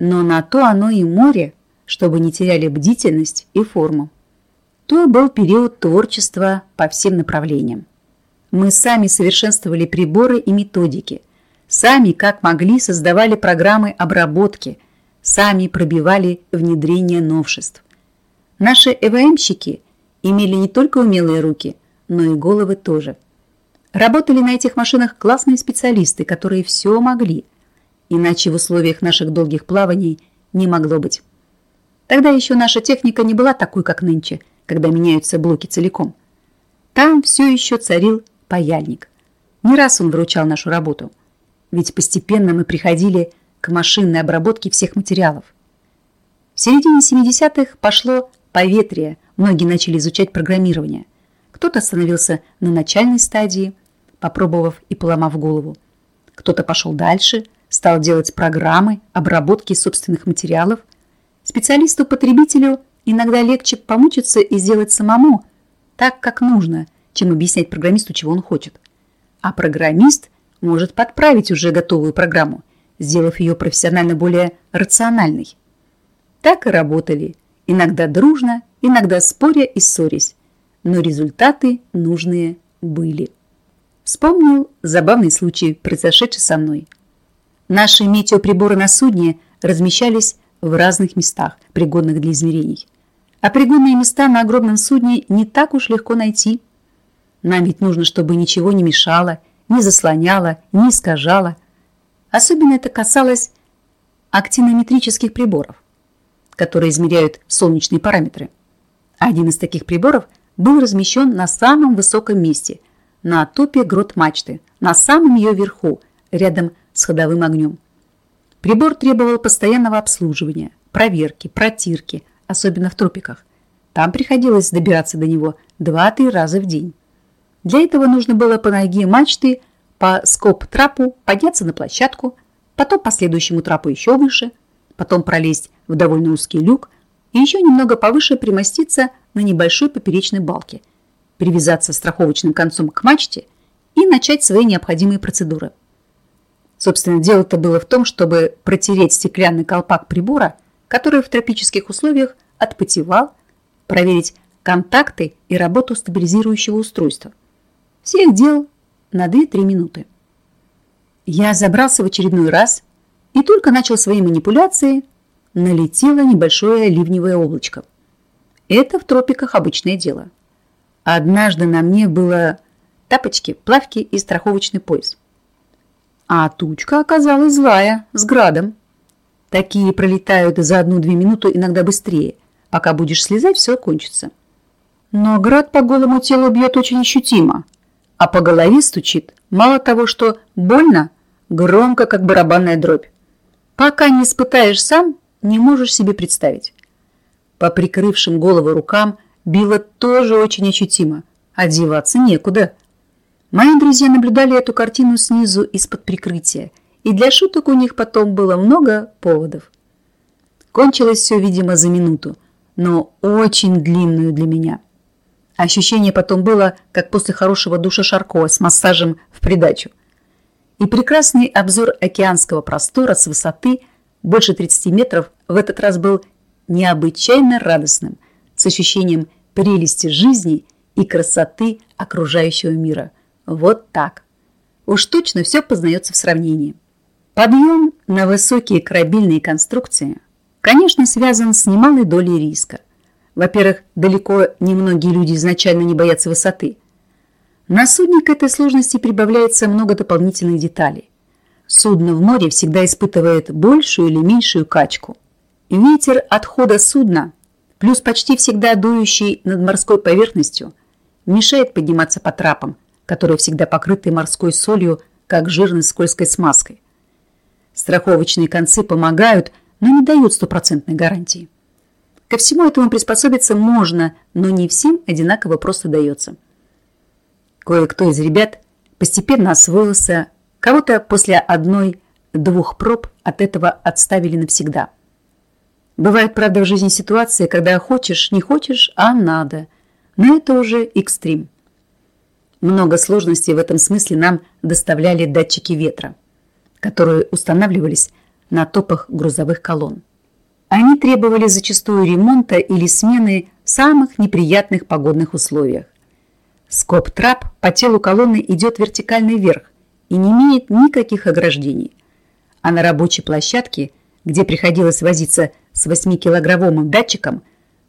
Но на то оно и море, чтобы не теряли бдительность и форму то был период творчества по всем направлениям. Мы сами совершенствовали приборы и методики, сами как могли создавали программы обработки, сами пробивали внедрение новшеств. Наши ЭВМщики имели не только умелые руки, но и головы тоже. Работали на этих машинах классные специалисты, которые все могли, иначе в условиях наших долгих плаваний не могло быть. Тогда еще наша техника не была такой, как нынче – когда меняются блоки целиком. Там все еще царил паяльник. Не раз он выручал нашу работу. Ведь постепенно мы приходили к машинной обработке всех материалов. В середине 70-х пошло поветрие, многие начали изучать программирование. Кто-то остановился на начальной стадии, попробовав и поломав голову. Кто-то пошел дальше, стал делать программы обработки собственных материалов. Специалисту-потребителю Иногда легче помучиться и сделать самому так, как нужно, чем объяснять программисту, чего он хочет. А программист может подправить уже готовую программу, сделав ее профессионально более рациональной. Так и работали, иногда дружно, иногда споря и ссорясь, но результаты нужные были. Вспомнил забавный случай, произошедший со мной. Наши метеоприборы на судне размещались в разных местах, пригодных для измерений. А пригодные места на огромном судне не так уж легко найти. Нам ведь нужно, чтобы ничего не мешало, не заслоняло, не искажало. Особенно это касалось актинометрических приборов, которые измеряют солнечные параметры. Один из таких приборов был размещен на самом высоком месте, на топе грот мачты, на самом ее верху, рядом с ходовым огнем. Прибор требовал постоянного обслуживания, проверки, протирки, особенно в тропиках. Там приходилось добираться до него 2-3 раза в день. Для этого нужно было по ноге мачты по скоп-трапу подняться на площадку, потом по следующему трапу еще выше, потом пролезть в довольно узкий люк и еще немного повыше примоститься на небольшой поперечной балке, привязаться страховочным концом к мачте и начать свои необходимые процедуры. Собственно, дело-то было в том, чтобы протереть стеклянный колпак прибора, который в тропических условиях отпотевал, проверить контакты и работу стабилизирующего устройства. Всех дел на 2-3 минуты. Я забрался в очередной раз и только начал свои манипуляции, налетело небольшое ливневое облачко. Это в тропиках обычное дело. Однажды на мне было тапочки, плавки и страховочный пояс. А тучка оказалась злая, с градом. Такие пролетают за одну-две минуты, иногда быстрее. Пока будешь слезать, все кончится. Но град по голому телу бьет очень ощутимо, а по голове стучит. Мало того, что больно, громко, как барабанная дробь. Пока не испытаешь сам, не можешь себе представить. По прикрывшим голову рукам било тоже очень ощутимо. Одеваться некуда. Мои друзья наблюдали эту картину снизу из-под прикрытия, и для шуток у них потом было много поводов. Кончилось все, видимо, за минуту, но очень длинную для меня. Ощущение потом было, как после хорошего душа Шарко с массажем в придачу. И прекрасный обзор океанского простора с высоты больше 30 метров в этот раз был необычайно радостным, с ощущением прелести жизни и красоты окружающего мира – вот так. Уж точно все познается в сравнении. Подъем на высокие корабельные конструкции, конечно, связан с немалой долей риска. Во-первых, далеко не многие люди изначально не боятся высоты. На судне к этой сложности прибавляется много дополнительных деталей. Судно в море всегда испытывает большую или меньшую качку. Ветер отхода судна, плюс почти всегда дующий над морской поверхностью, мешает подниматься по трапам, которые всегда покрыты морской солью, как жирной скользкой смазкой. Страховочные концы помогают, но не дают стопроцентной гарантии. Ко всему этому приспособиться можно, но не всем одинаково просто дается. Кое-кто из ребят постепенно освоился, кого-то после одной-двух проб от этого отставили навсегда. Бывает, правда, в жизни ситуации, когда хочешь, не хочешь, а надо. Но это уже экстрим. Много сложностей в этом смысле нам доставляли датчики ветра, которые устанавливались на топах грузовых колонн. Они требовали зачастую ремонта или смены в самых неприятных погодных условиях. Скоб-трап по телу колонны идет вертикально вверх и не имеет никаких ограждений. А на рабочей площадке, где приходилось возиться с 8-килограммовым датчиком,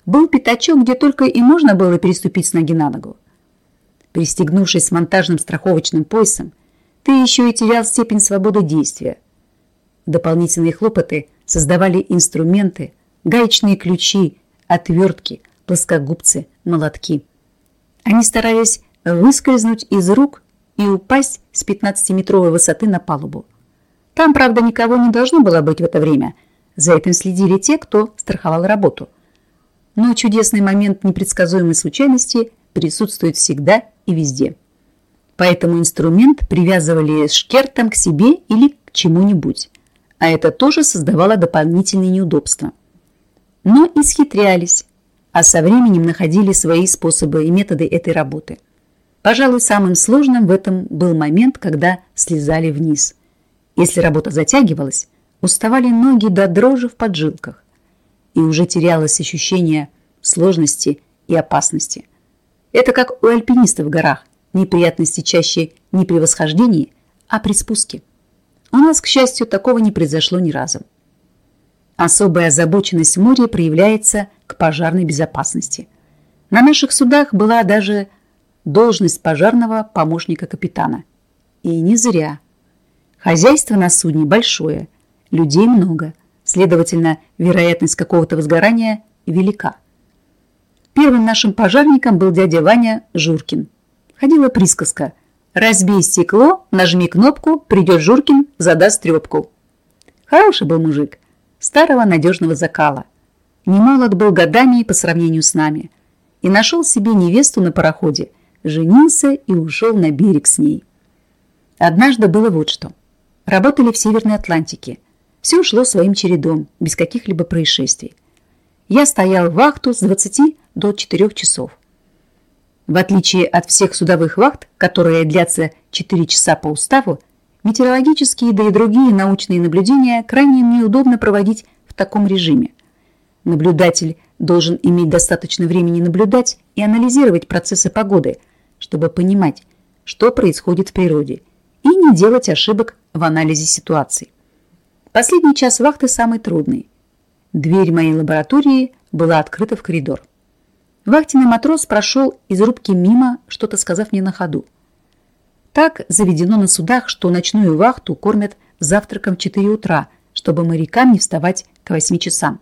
был пятачок, где только и можно было переступить с ноги на ногу. Пристегнувшись монтажным страховочным поясом, ты еще и терял степень свободы действия. Дополнительные хлопоты создавали инструменты, гаечные ключи, отвертки, плоскогубцы, молотки. Они старались выскользнуть из рук и упасть с 15-метровой высоты на палубу. Там, правда, никого не должно было быть в это время. За этим следили те, кто страховал работу. Но чудесный момент непредсказуемой случайности присутствует всегда и везде. Поэтому инструмент привязывали шкертом к себе или к чему-нибудь, а это тоже создавало дополнительные неудобства. Но исхитрялись, а со временем находили свои способы и методы этой работы. Пожалуй, самым сложным в этом был момент, когда слезали вниз. Если работа затягивалась, уставали ноги до дрожи в поджилках, и уже терялось ощущение сложности и опасности. Это как у альпинистов в горах. Неприятности чаще не при восхождении, а при спуске. У нас, к счастью, такого не произошло ни разу. Особая озабоченность в проявляется к пожарной безопасности. На наших судах была даже должность пожарного помощника капитана. И не зря. Хозяйство на судне большое, людей много, следовательно, вероятность какого-то возгорания велика. Первым нашим пожарником был дядя Ваня Журкин. Ходила присказка «Разбей стекло, нажми кнопку, придет Журкин, задаст трепку». Хороший был мужик, старого надежного закала. Немолод был годами по сравнению с нами. И нашел себе невесту на пароходе, женился и ушел на берег с ней. Однажды было вот что. Работали в Северной Атлантике. Все шло своим чередом, без каких-либо происшествий. Я стоял в вахту с 20 до 4 часов. В отличие от всех судовых вахт, которые длятся 4 часа по уставу, метеорологические, да и другие научные наблюдения крайне неудобно проводить в таком режиме. Наблюдатель должен иметь достаточно времени наблюдать и анализировать процессы погоды, чтобы понимать, что происходит в природе, и не делать ошибок в анализе ситуации. Последний час вахты самый трудный. Дверь моей лаборатории была открыта в коридор. Вахтенный матрос прошел из рубки мимо, что-то сказав мне на ходу. Так заведено на судах, что ночную вахту кормят завтраком в 4 утра, чтобы морякам не вставать к 8 часам.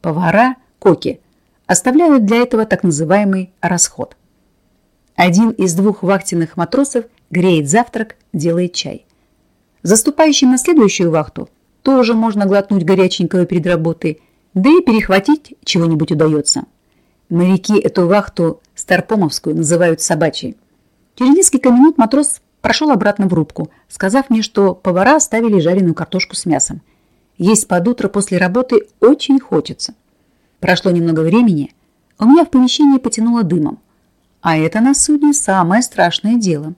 Повара, коки, оставляют для этого так называемый расход. Один из двух вахтенных матросов греет завтрак, делает чай. Заступающим на следующую вахту тоже можно глотнуть горяченького перед работой, да и перехватить чего-нибудь удается. Моряки эту вахту Старпомовскую называют собачьей. Через несколько минут матрос прошел обратно в рубку, сказав мне, что повара оставили жареную картошку с мясом. Есть под утро после работы очень хочется. Прошло немного времени, у меня в помещении потянуло дымом. А это на судне самое страшное дело.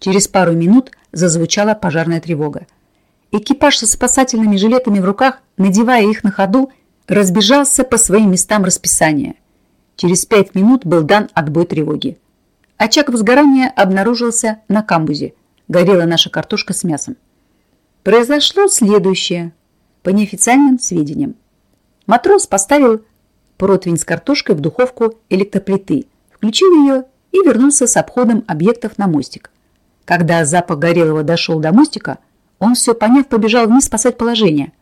Через пару минут зазвучала пожарная тревога. Экипаж со спасательными жилетами в руках, надевая их на ходу, разбежался по своим местам расписания. Через пять минут был дан отбой тревоги. Очаг возгорания обнаружился на камбузе. Горела наша картошка с мясом. Произошло следующее, по неофициальным сведениям. Матрос поставил противень с картошкой в духовку электроплиты, включил ее и вернулся с обходом объектов на мостик. Когда запах горелого дошел до мостика, он все поняв побежал вниз спасать положение.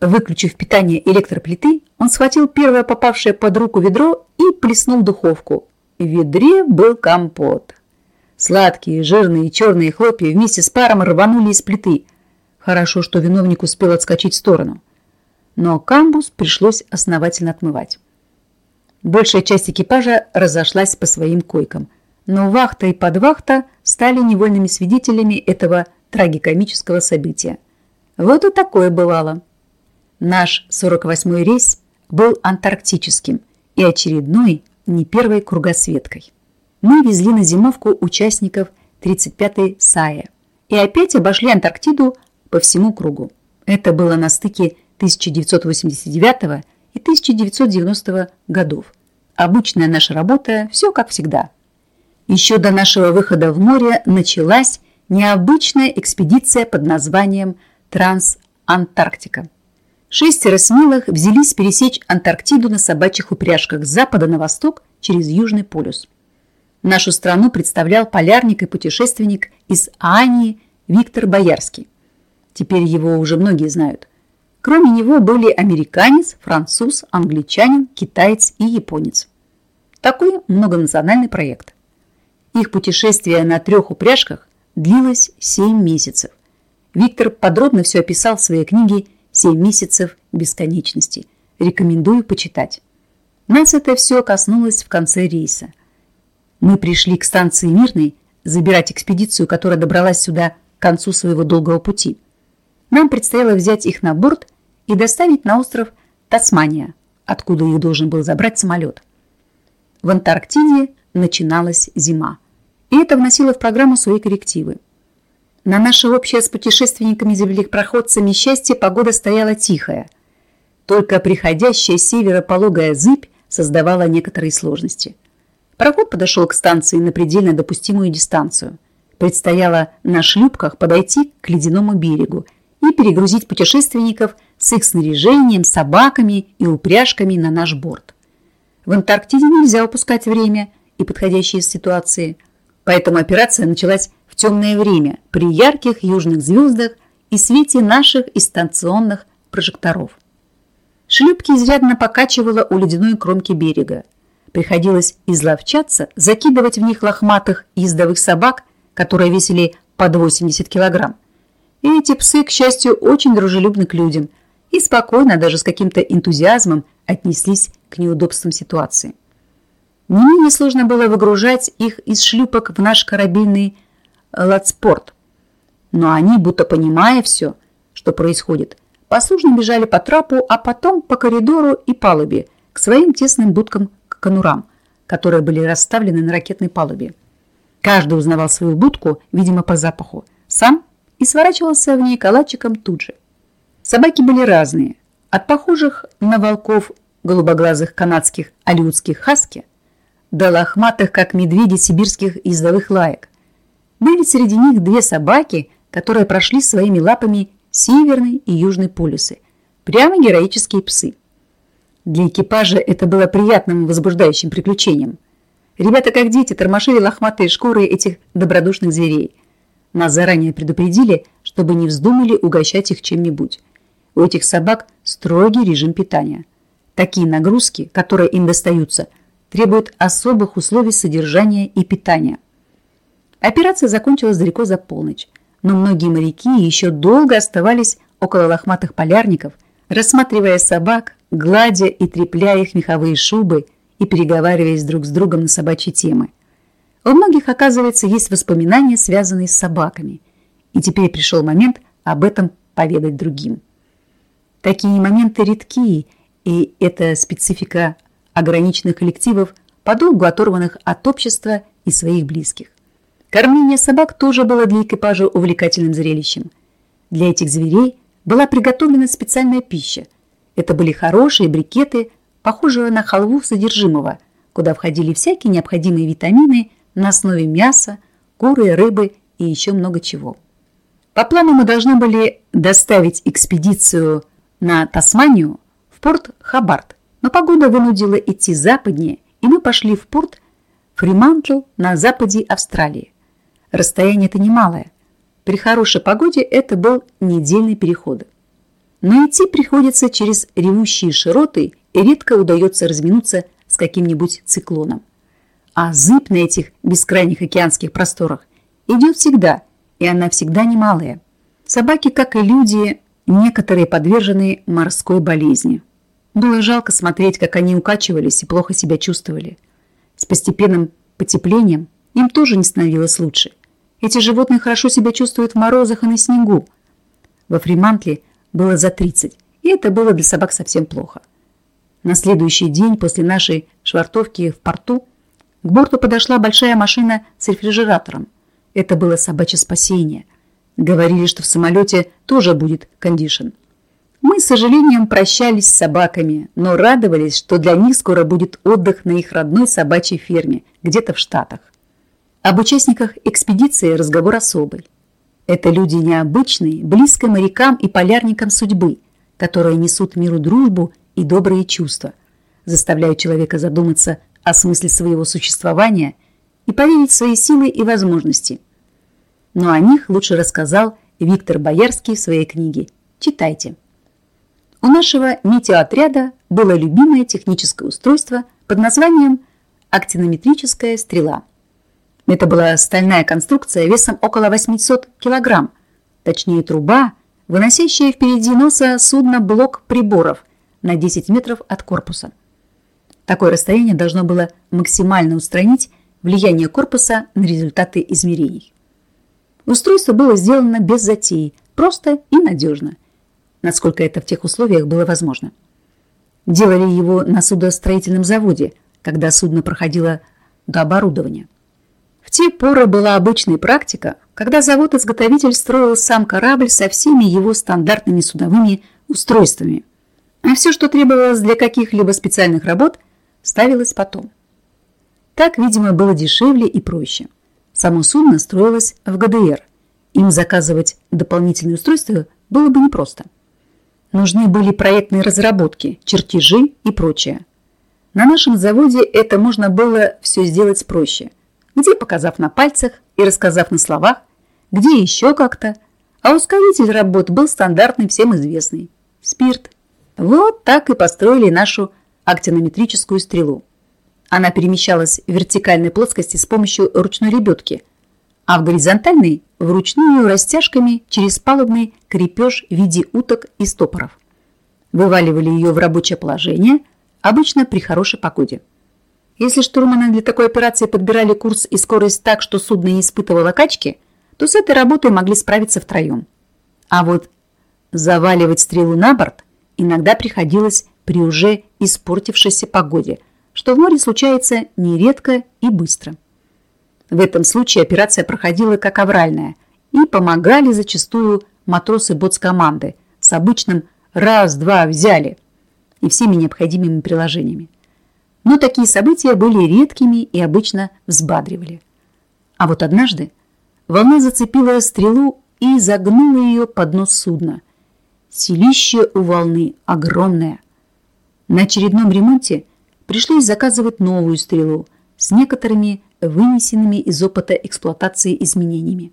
Выключив питание электроплиты, он схватил первое попавшее под руку ведро и плеснул духовку. В ведре был компот. Сладкие, жирные черные хлопья вместе с паром рванули из плиты. Хорошо, что виновник успел отскочить в сторону. Но камбус пришлось основательно отмывать. Большая часть экипажа разошлась по своим койкам. Но вахта и подвахта стали невольными свидетелями этого трагикомического события. Вот и такое бывало. Наш 48-й рейс был антарктическим и очередной, не первой кругосветкой. Мы везли на зимовку участников 35-й САЭ и опять обошли Антарктиду по всему кругу. Это было на стыке 1989 и 1990 годов. Обычная наша работа, все как всегда. Еще до нашего выхода в море началась необычная экспедиция под названием Трансантарктика. Шестеро смелых взялись пересечь Антарктиду на собачьих упряжках с запада на восток через Южный полюс. Нашу страну представлял полярник и путешественник из Аании Виктор Боярский. Теперь его уже многие знают. Кроме него были американец, француз, англичанин, китаец и японец. Такой многонациональный проект. Их путешествие на трех упряжках длилось 7 месяцев. Виктор подробно все описал в своей книге «Семь месяцев бесконечности». Рекомендую почитать. Нас это все коснулось в конце рейса. Мы пришли к станции Мирной забирать экспедицию, которая добралась сюда к концу своего долгого пути. Нам предстояло взять их на борт и доставить на остров Тасмания, откуда их должен был забрать самолет. В Антарктиде начиналась зима, и это вносило в программу свои коррективы. На наше общее с путешественниками-землепроходцами счастье погода стояла тихая. Только приходящая с севера пологая зыбь создавала некоторые сложности. Пароход подошел к станции на предельно допустимую дистанцию. Предстояло на шлюпках подойти к ледяному берегу и перегрузить путешественников с их снаряжением, собаками и упряжками на наш борт. В Антарктиде нельзя упускать время и подходящие ситуации, поэтому операция началась темное время при ярких южных звездах и свете наших и прожекторов. Шлюпки изрядно покачивало у ледяной кромки берега. Приходилось изловчаться, закидывать в них лохматых ездовых собак, которые весили под 80 килограмм. И эти псы, к счастью, очень дружелюбны к людям и спокойно, даже с каким-то энтузиазмом, отнеслись к неудобствам ситуации. Не менее сложно было выгружать их из шлюпок в наш корабельный Ладспорт. Но они, будто понимая все, что происходит, послушно бежали по трапу, а потом по коридору и палубе к своим тесным будкам-конурам, которые были расставлены на ракетной палубе. Каждый узнавал свою будку, видимо, по запаху, сам и сворачивался в ней калачиком тут же. Собаки были разные, от похожих на волков голубоглазых канадских алиутских хаски до лохматых, как медведи сибирских ездовых лаек. Были среди них две собаки, которые прошли своими лапами Северный и Южный полюсы. Прямо героические псы. Для экипажа это было приятным и возбуждающим приключением. Ребята, как дети, тормошили лохматые шкуры этих добродушных зверей. Нас заранее предупредили, чтобы не вздумали угощать их чем-нибудь. У этих собак строгий режим питания. Такие нагрузки, которые им достаются, требуют особых условий содержания и питания. Операция закончилась далеко за полночь но многие моряки еще долго оставались около лохматых полярников, рассматривая собак, гладя и трепляя их меховые шубы и переговариваясь друг с другом на собачьи темы. У многих, оказывается, есть воспоминания, связанные с собаками, и теперь пришел момент об этом поведать другим. Такие моменты редкие, и это специфика ограниченных коллективов, подолгу оторванных от общества и своих близких. Кормление собак тоже было для экипажа увлекательным зрелищем. Для этих зверей была приготовлена специальная пища. Это были хорошие брикеты, похожие на халву содержимого, куда входили всякие необходимые витамины на основе мяса, куры, рыбы и еще много чего. По плану мы должны были доставить экспедицию на Тасманию в порт Хабарт, но погода вынудила идти западнее, и мы пошли в порт Фримантл на западе Австралии. Расстояние-то немалое. При хорошей погоде это был недельный переход. Но идти приходится через ревущие широты и редко удается разминуться с каким-нибудь циклоном. А зыбь на этих бескрайних океанских просторах идет всегда, и она всегда немалая. Собаки, как и люди, некоторые подвержены морской болезни. Было жалко смотреть, как они укачивались и плохо себя чувствовали. С постепенным потеплением им тоже не становилось лучше. Эти животные хорошо себя чувствуют в морозах и на снегу. Во Фримантле было за 30, и это было для собак совсем плохо. На следующий день после нашей швартовки в порту к борту подошла большая машина с рефрижератором. Это было собачье спасение. Говорили, что в самолете тоже будет кондишн. Мы, с сожалением, прощались с собаками, но радовались, что для них скоро будет отдых на их родной собачьей ферме, где-то в Штатах. Об участниках экспедиции разговор особый. Это люди необычные, близко морякам и полярникам судьбы, которые несут миру дружбу и добрые чувства, заставляют человека задуматься о смысле своего существования и поверить в свои силы и возможности. Но о них лучше рассказал Виктор Боярский в своей книге. Читайте. У нашего метеоотряда было любимое техническое устройство под названием актинометрическая стрела – это была стальная конструкция весом около 800 килограмм, точнее труба, выносящая впереди носа судно блок приборов на 10 метров от корпуса. Такое расстояние должно было максимально устранить влияние корпуса на результаты измерений. Устройство было сделано без затей, просто и надежно, насколько это в тех условиях было возможно. Делали его на судостроительном заводе, когда судно проходило до оборудования. Те поры была обычная практика, когда завод-изготовитель строил сам корабль со всеми его стандартными судовыми устройствами. А все, что требовалось для каких-либо специальных работ, ставилось потом. Так, видимо, было дешевле и проще. Само судно строилось в ГДР. Им заказывать дополнительные устройства было бы непросто. Нужны были проектные разработки, чертежи и прочее. На нашем заводе это можно было все сделать проще – где показав на пальцах и рассказав на словах, где еще как-то. А ускоритель работ был стандартный, всем известный. Спирт. Вот так и построили нашу актинометрическую стрелу. Она перемещалась в вертикальной плоскости с помощью ручной ребетки, а в горизонтальной – вручную растяжками через палубный крепеж в виде уток и стопоров. Вываливали ее в рабочее положение, обычно при хорошей погоде. Если штурманы для такой операции подбирали курс и скорость так, что судно не испытывало качки, то с этой работой могли справиться втроем. А вот заваливать стрелу на борт иногда приходилось при уже испортившейся погоде, что в море случается нередко и быстро. В этом случае операция проходила как авральная, и помогали зачастую матросы боцкоманды с обычным «раз-два взяли» и всеми необходимыми приложениями. Но такие события были редкими и обычно взбадривали. А вот однажды волна зацепила стрелу и загнула ее под нос судна. Селище у волны огромное. На очередном ремонте пришлось заказывать новую стрелу с некоторыми вынесенными из опыта эксплуатации изменениями.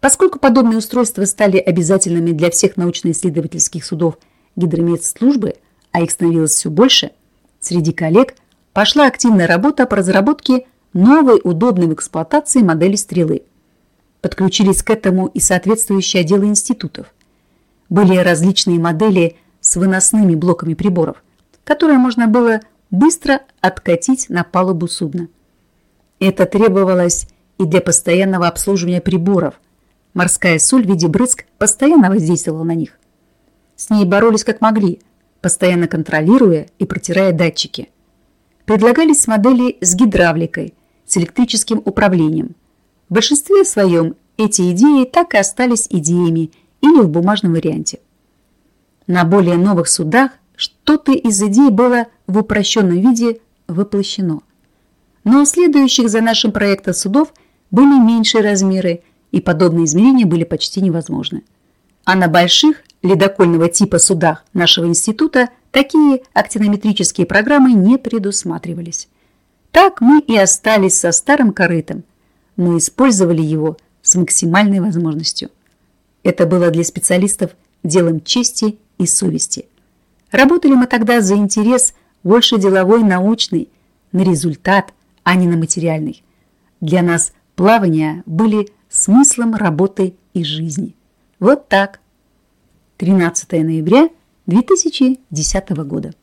Поскольку подобные устройства стали обязательными для всех научно-исследовательских судов гидромедслужбы, а их становилось все больше, среди коллег пошла активная работа по разработке новой удобной в эксплуатации модели стрелы. Подключились к этому и соответствующие отделы институтов. Были различные модели с выносными блоками приборов, которые можно было быстро откатить на палубу судна. Это требовалось и для постоянного обслуживания приборов. Морская соль в виде брызг постоянно воздействовала на них. С ней боролись как могли, постоянно контролируя и протирая датчики. Предлагались модели с гидравликой, с электрическим управлением. В большинстве своем эти идеи так и остались идеями или в бумажном варианте. На более новых судах что-то из идей было в упрощенном виде воплощено – но у следующих за нашим проектом судов были меньшие размеры, и подобные измерения были почти невозможны. А на больших ледокольного типа судах нашего института такие актинометрические программы не предусматривались. Так мы и остались со старым корытом, но использовали его с максимальной возможностью. Это было для специалистов делом чести и совести. Работали мы тогда за интерес больше деловой, научный, на результат – а не на материальный. Для нас плавания были смыслом работы и жизни. Вот так. 13 ноября 2010 года.